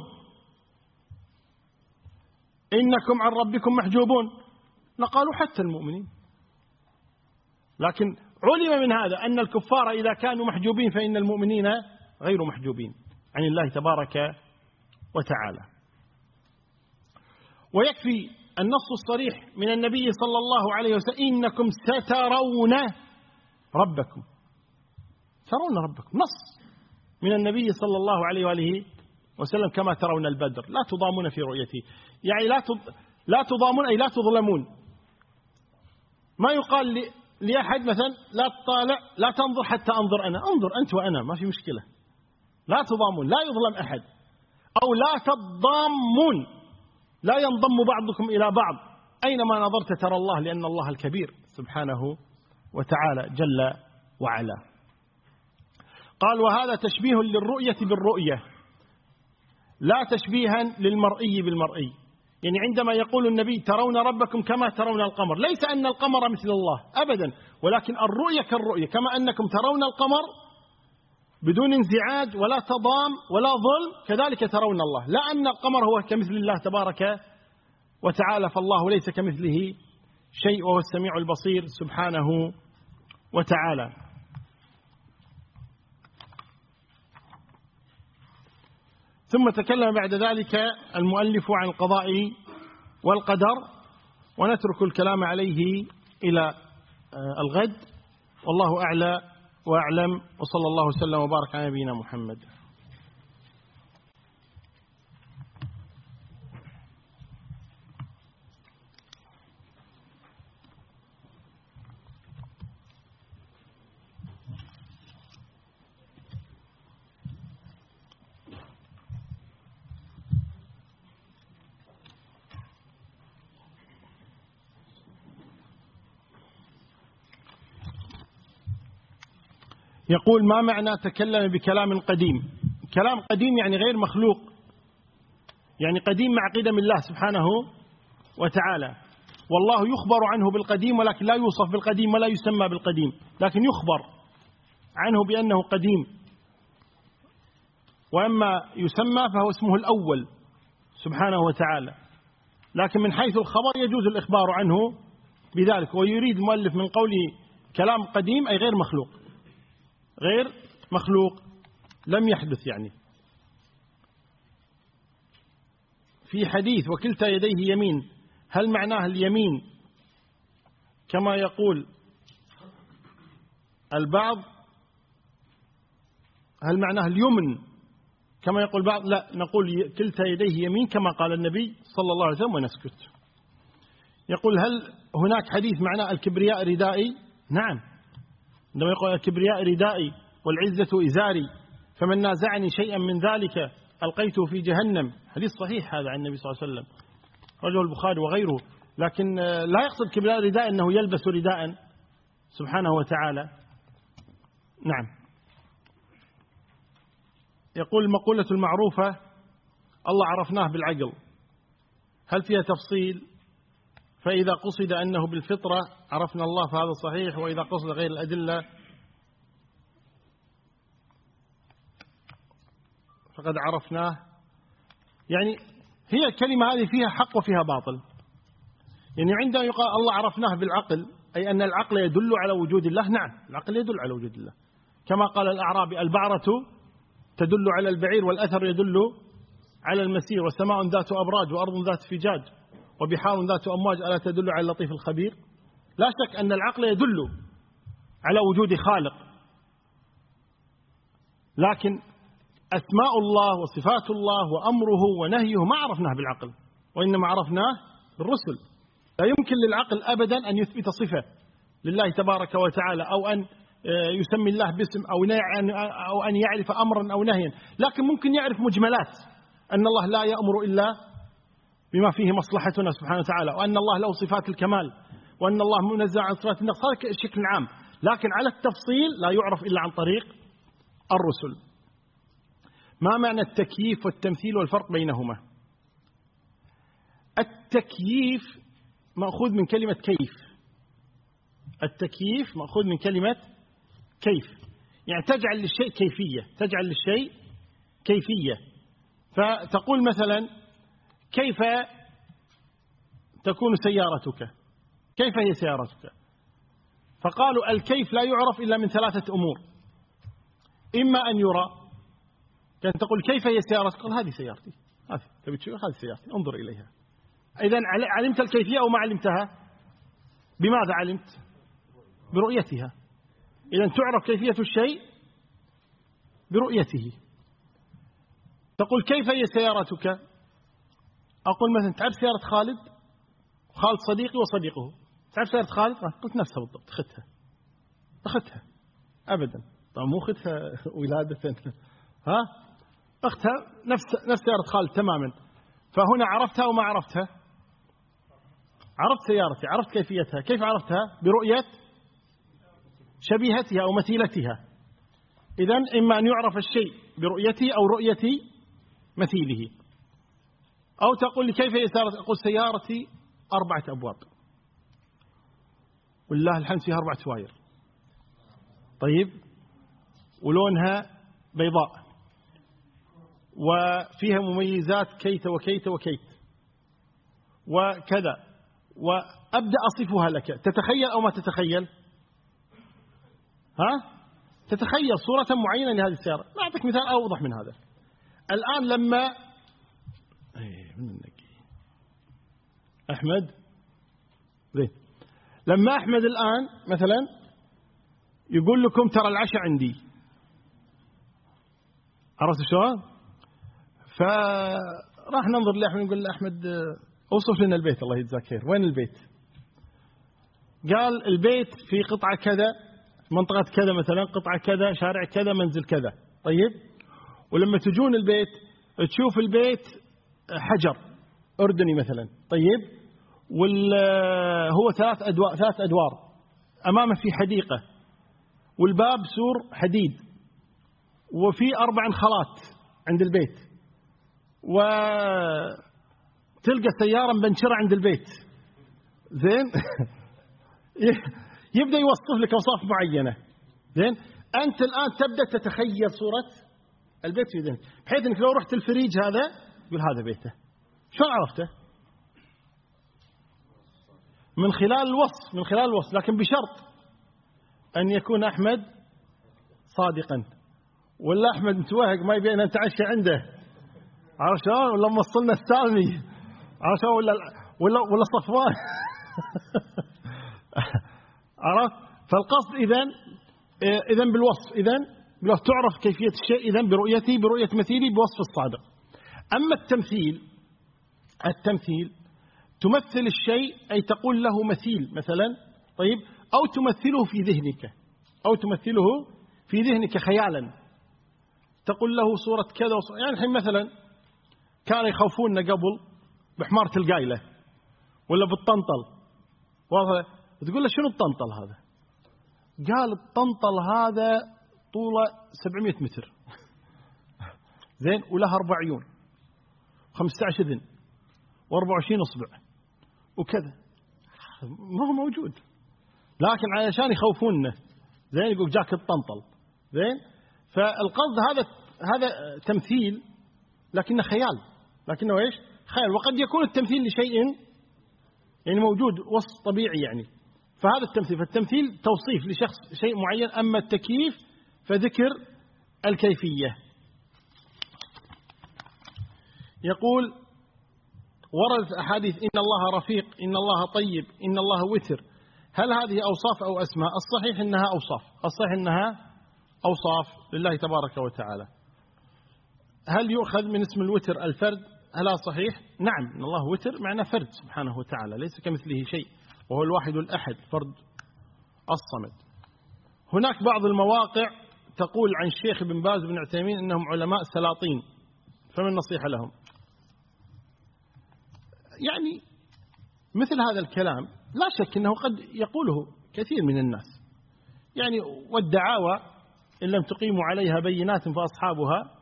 إنكم عن ربكم محجوبون لقالوا حتى المؤمنين. لكن علم من هذا أن الكفار إذا كانوا محجوبين فإن المؤمنين غير محجوبين عن الله تبارك وتعالى. ويكفي النص الصريح من النبي صلى الله عليه وسلم إنكم سترون ربكم. ترون ربكم. نص من النبي صلى الله عليه وآله وسلم كما ترون البدر. لا تضامون في رؤيته يعني لا لا تضامون أي لا تظلمون. ما يقال لأحد مثلا لا تطالع لا تنظر حتى أنظر أنا. أنظر أنت وأنا ما في مشكلة. لا تضامون لا يظلم أحد. أو لا تضامون. لا ينضم بعضكم إلى بعض. أينما نظرت ترى الله لأن الله الكبير سبحانه وتعالى جل وعلا. قال وهذا تشبيه للرؤية بالرؤية لا تشبيها للمرئي بالمرئي. يعني عندما يقول النبي ترون ربكم كما ترون القمر ليس أن القمر مثل الله أبدا ولكن الرؤية كالرؤية كما أنكم ترون القمر بدون انزعاج ولا تضام ولا ظلم كذلك ترون الله. لا أن القمر هو كمثل الله تبارك وتعالى فالله ليس كمثله شيء وهو السميع البصير سبحانه وتعالى. ثم تكلم بعد ذلك المؤلف عن القضاء والقدر ونترك الكلام عليه إلى الغد. والله أعلى. وأعلم وصلى الله وسلم وبارك على نبينا محمد. يقول ما معنى تكلم بكلام قديم؟ كلام قديم يعني غير مخلوق. يعني قديم مع قدم الله سبحانه وتعالى. والله يخبر عنه بالقديم ولكن لا يوصف بالقديم ولا يسمى بالقديم. لكن يخبر عنه بأنه قديم. وأما يسمى فهو اسمه الأول سبحانه وتعالى. لكن من حيث الخبر يجوز الإخبار عنه بذلك. ويريد المؤلف من قوله كلام قديم أي غير مخلوق. غير مخلوق لم يحدث يعني. في حديث وكلتا يديه يمين. هل معناه اليمين؟ كما يقول البعض هل معناه اليمن؟ كما يقول بعض لا. نقول كلتا يديه يمين كما قال النبي صلى الله عليه وسلم ونسكت. يقول هل هناك حديث معناه الكبرياء ردائي؟ نعم. عندما يقول الكبرياء ردائي والعزة إزاري فمن نازعني شيئا من ذلك ألقيته في جهنم. حديث صحيح هذا عن النبي صلى الله عليه وسلم. رجل البخاري وغيره. لكن لا يقصد كبرياء رداء أنه يلبس رداء. سبحانه وتعالى. نعم. يقول المقولة المعروفة الله عرفناه بالعقل. هل فيها تفصيل؟ فإذا قصد أنه بالفطرة عرفنا الله فهذا صحيح وإذا قصد غير الأدلة فقد عرفناه. يعني هي الكلمة هذه فيها حق وفيها باطل. يعني عندما يقال الله عرفناه بالعقل أي أن العقل يدل على وجود الله نعم العقل يدل على وجود الله. كما قال الأعرابي البعرة تدل على البعير والأثر يدل على المسير وسماء ذات أبراج وأرض ذات فجاج وبحار ذات أمواج ألا تدل على اللطيف الخبير؟ لا شك أن العقل يدل على وجود خالق. لكن أسماء الله وصفات الله وأمره ونهيه ما عرفناه بالعقل وإنما عرفناه بالرسل. لا يمكن للعقل أبدا أن يثبت صفة لله تبارك وتعالى أو أن آه، يسمي الله باسم أو, أو أن يعرف أمرا أو نهيا. لكن ممكن يعرف مجملات أن الله لا يأمر إلا بما فيه مصلحتنا سبحانه وتعالى وأن الله له صفات الكمال. وأن الله منزع عن صفات النقص. هذا بشكل عام. لكن على التفصيل لا يعرف إلا عن طريق الرسل. ما معنى التكييف والتمثيل والفرق بينهما؟ التكييف مأخوذ من كلمة كيف. التكييف مأخوذ من كلمة كيف. يعني تجعل للشيء كيفية تجعل للشيء كيفية. فتقول مثلا كيف تكون سيارتك؟ كيف هي سيارتك فقالوا الكيف لا يعرف إلا من ثلاثة أمور. إما أن يرى كان تقول كيف هي سيارتك قال هذه سيارتي. هذه تبي تشوف؟ هذه سيارتي. انظر إليها. إذا علمت الكيفية أو ما علمتها؟ بماذا علمت؟ برؤيتها. إذا تعرف كيفية الشيء؟ برؤيته. تقول كيف هي سيارتك؟ أقول مثلا تعرف سيارة خالد؟ خالد صديقي وصديقه. تعرف سيارة خالد؟ قلت نفسها بالضبط أخذتها أخذتها. أبدا. طبعا مو أخذتها [LAUGHS] ولادة ها؟ أختها. نفس نفس سيارة خالد تماما. فهنا عرفتها وما عرفتها؟ عرفت سيارتي عرفت كيفيتها. كيف عرفتها؟ برؤية شبيهتها أو مثيلتها. إذا إما أن يعرف الشيء برؤيته أو رؤية مثيله. أو تقول لي كيف هي سيارتي أقول سيارتي أربعة أبواب. والله الحمد فيها أربعة واير. طيب؟ ولونها بيضاء. وفيها مميزات كيت وكيت وكيت. وكذا. وأبدأ أصفها لك. تتخيل أو ما تتخيل؟ ها؟ تتخيل صورة معينة لهذه السيارة. أعطيك مثال أوضح من هذا. الآن لما إيه، أحمد؟ زين. لما أحمد الآن مثلا يقول لكم ترى العشاء عندي. عرفت شلون؟ فراح ننظر لأحمد نقول لأحمد أوصف لنا البيت الله يجزاك خير. وين البيت؟ قال البيت في قطعة كذا منطقة كذا مثلا قطعة كذا شارع كذا منزل كذا. طيب؟ ولما تجون البيت تشوف البيت حجر أردني مثلا. طيب؟ هو ثلاث أدوار ثلاث أدوار. أمامه في حديقة. والباب سور حديد. وفي أربع خالات عند البيت. و تلقى سيارة مبنشرة عند البيت. زين؟ [LAUGHS] يبدأ يوصف لك أوصاف معينة. زين؟ أنت الآن تبدأ تتخيل صورة البيت في ذهنك. بحيث أنك لو رحت الفريج هذا يقول هذا بيته. شلون عرفته؟ من خلال الوصف من خلال الوصف لكن بشرط أن يكون أحمد صادقا. ولا أحمد متوهق ما يبي أن نتعشى عنده. عرفت شلون؟ ولا موصلنا السالمي. عرفت ولا ولا ولا صفوان. [LAUGHS] عرفت؟ فالقصد إذا إذا بالوصف. إذا لو تعرف كيفية الشيء إذا برؤيته برؤية مثيله بوصف الصادق. أما التمثيل التمثيل تمثل الشيء أي تقول له مثيل مثلا طيب أو تمثله في ذهنك أو تمثله في ذهنك خيالا. تقول له صورة كذا وصورة يعني الحين مثلا كانوا يخوفوننا قبل بحمارة القايلة ولا بالطنطل. تقول له شنو الطنطل هذا؟ قال الطنطل هذا طوله 700 متر. [LAUGHS] زين ولها أربع عيون 15 اذن و24 أصبع. وكذا. ما هو موجود. لكن علشان يخوفوننا زين يقول جاك الطنطل. زين؟ فالقصد هذا هذا تمثيل لكنه خيال. لكنه إيش؟ خيال. وقد يكون التمثيل لشيء يعني موجود وصف طبيعي يعني. فهذا التمثيل فالتمثيل توصيف لشخص شيء معين. أما التكييف فذكر الكيفية. يقول وردت أحاديث إن الله رفيق إن الله طيب إن الله وتر. هل هذه أوصاف أو أسماء؟ الصحيح إنها أوصاف. الصحيح إنها أوصاف لله تبارك وتعالى. هل يؤخذ من اسم الوتر الفرد؟ هل صحيح؟ نعم إن الله وتر معنى فرد سبحانه وتعالى ليس كمثله شيء وهو الواحد الأحد فرد الصمد. هناك بعض المواقع تقول عن الشيخ بن باز بن عثيمين أنهم علماء سلاطين فما النصيحة لهم؟ يعني مثل هذا الكلام لا شك أنه قد يقوله كثير من الناس. يعني والدعاوى إن لم تقيموا عليها بينات فأصحابها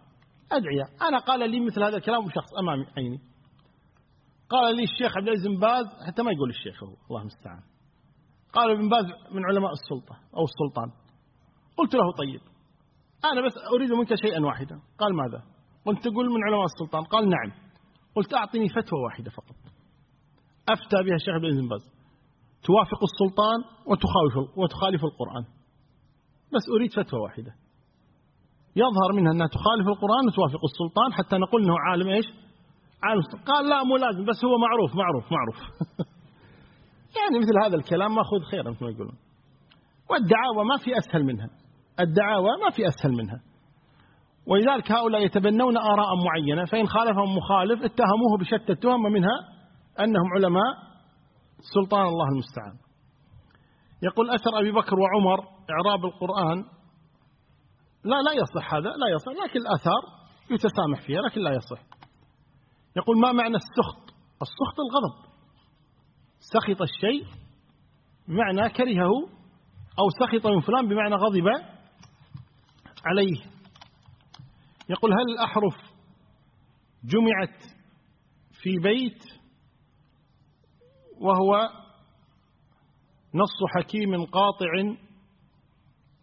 أدعية. أنا قال لي مثل هذا الكلام شخص أمام عيني. قال لي الشيخ عبد العزيز بن باز حتى ما يقول الشيخ هو الله المستعان. قال ابن باز من علماء السلطة أو السلطان. قلت له طيب أنا بس أريد منك شيئا واحدا. قال ماذا؟ قلت تقول من علماء السلطان؟ قال نعم. قلت أعطني فتوى واحدة فقط. أفتى بها الشيخ بن باز. توافق السلطان وتخالف وتخالف القرآن. بس أريد فتوى واحدة. يظهر منها أنها تخالف القرآن وتوافق السلطان حتى نقول أنه عالم إيش؟ عالم قال لا مو لازم بس هو معروف معروف معروف. [LAUGHS] يعني مثل هذا الكلام ماخذ خيرا مثل ما يقولون. والدعاوى ما في أسهل منها. الدعاوى ما في أسهل منها. ولذلك هؤلاء يتبنون آراء معينة. فإن خالفهم مخالف اتهموه بشتى التهم ومنها أنهم علماء سلطان الله المستعان. يقول أثر أبي بكر وعمر إعراب القرآن. لا لا يصح هذا لا يصح لكن الآثار يتسامح فيها لكن لا يصح. يقول ما معنى السخط؟ السخط الغضب. سخط الشيء بمعنى كرهه أو سخط من فلان بمعنى غضب عليه. يقول هل الأحرف جمعت في بيت وهو نص حكيم قاطع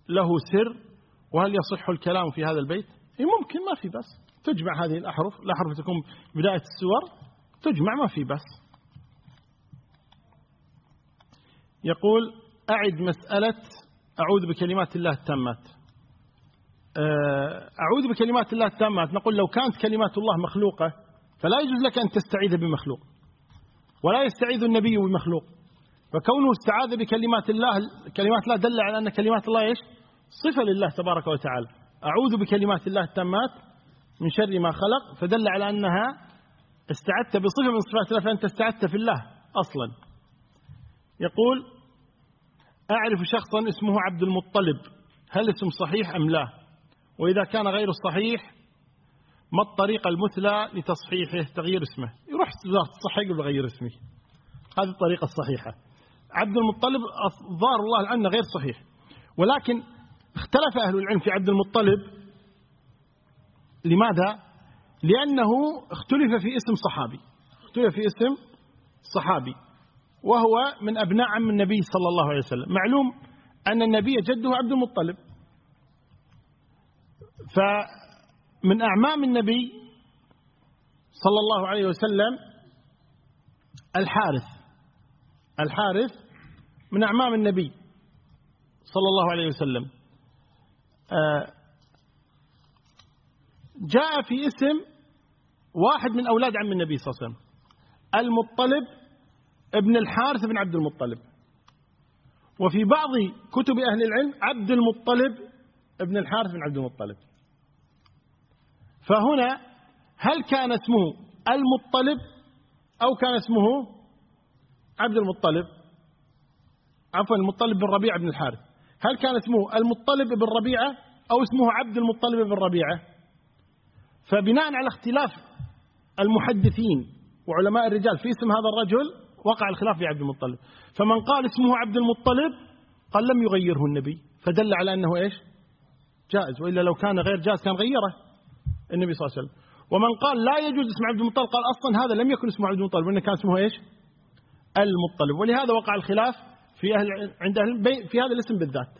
له سر. وهل يصح الكلام في هذا البيت؟ إيه ممكن ما في بس. تجمع هذه الأحرف الأحرف تكون بداية السور. تجمع ما في بس. يقول أعد مسألة أعوذ بكلمات الله التامات. آه، أعوذ بكلمات الله التامات. نقول لو كانت كلمات الله مخلوقة فلا يجوز لك أن تستعيذ بمخلوق. ولا يستعيذ النبي بمخلوق. فكونه استعاذ بكلمات الله كلمات الله دل على أن كلمات الله إيش؟ صفة لله تبارك وتعالى. أعوذ بكلمات الله التامات من شر ما خلق فدل على أنها استعدت بصفة من صفات الله فأنت استعدت في الله أصلا. يقول أعرف شخصا اسمه عبد المطلب هل اسم صحيح أم لا؟ وإذا كان غير الصحيح ما الطريقة المثلى لتصحيحه؟ تغيير اسمه. يروح وزارة الصحة يقول غير اسمي. هذه الطريقة الصحيحة. عبد المطلب ظاهر الله عنه غير صحيح. ولكن اختلف أهل العلم في عبد المطلب. لماذا؟ لأنه اختلف في اسم صحابي. اختلف في اسم صحابي. وهو من أبناء عم النبي صلى الله عليه وسلم. معلوم أن النبي جده عبد المطلب. فمن أعمام النبي صلى الله عليه وسلم الحارث. الحارث من أعمام النبي صلى الله عليه وسلم. آه، جاء في اسم واحد من أولاد عم النبي صلى الله عليه وسلم. المطلب ابن الحارث بن عبد المطلب. وفي بعض كتب أهل العلم عبد المطلب ابن الحارث بن عبد المطلب. فهنا هل كان اسمه المطلب أو كان اسمه عبد المطلب؟ عفوا المطلب بن ربيعة بن الحارث. هل كان اسمه المطلب بن ربيعة أو اسمه عبد المطلب بن ربيعة؟ فبناء على اختلاف المحدثين وعلماء الرجال في اسم هذا الرجل وقع الخلاف في عبد المطلب. فمن قال اسمه عبد المطلب قال لم يغيره النبي فدل على أنه إيش؟ جائز وإلا لو كان غير جائز كان غيره. النبي صلى الله عليه وسلم. ومن قال لا يجوز اسم عبد المطلب قال أصلا هذا لم يكن اسمه عبد المطلب وإنه كان اسمه إيش؟ المطلب. ولهذا وقع الخلاف في أهل عند أهل في هذا الاسم بالذات.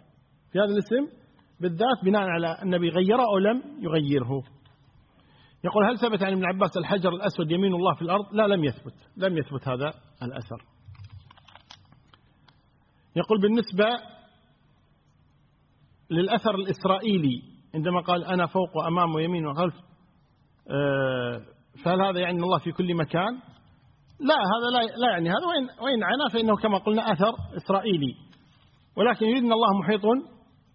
في هذا الاسم بالذات بناء على النبي غيره أو لم يغيره. يقول هل ثبت عن ابن عباس الحجر الأسود يمين الله في الأرض؟ لا لم يثبت. لم يثبت هذا الأثر. يقول بالنسبة للأثر الإسرائيلي عندما قال أنا فوق وأمام ويمين وخلف آه، فهل هذا يعني الله في كل مكان؟ لا هذا لا, يعني هذا وين, وين عنا فإنه كما قلنا أثر إسرائيلي. ولكن يريد أن الله محيط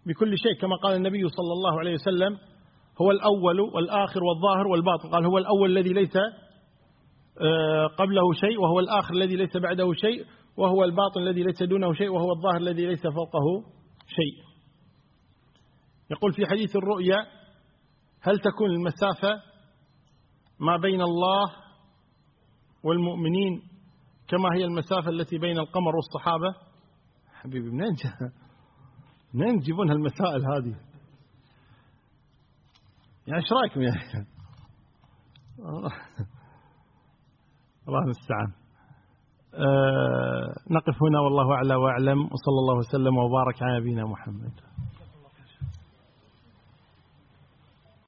بكل شيء كما قال النبي صلى الله عليه وسلم هو الأول والآخر والظاهر والباطن. قال هو الأول الذي ليس آه، قبله شيء وهو الآخر الذي ليس بعده شيء وهو الباطن الذي ليس دونه شيء وهو الظاهر الذي ليس فوقه شيء. يقول في حديث الرؤيا هل تكون المسافة ما بين الله والمؤمنين كما هي المسافة التي بين القمر والصحابة؟ حبيبي منين منين تجيبون هالمسائل هذه؟ يعني إيش رأيكم يعني [LAUGHS] الله المستعان. أه نقف هنا والله أعلى وأعلم وصلى الله وسلم وبارك على نبينا محمد.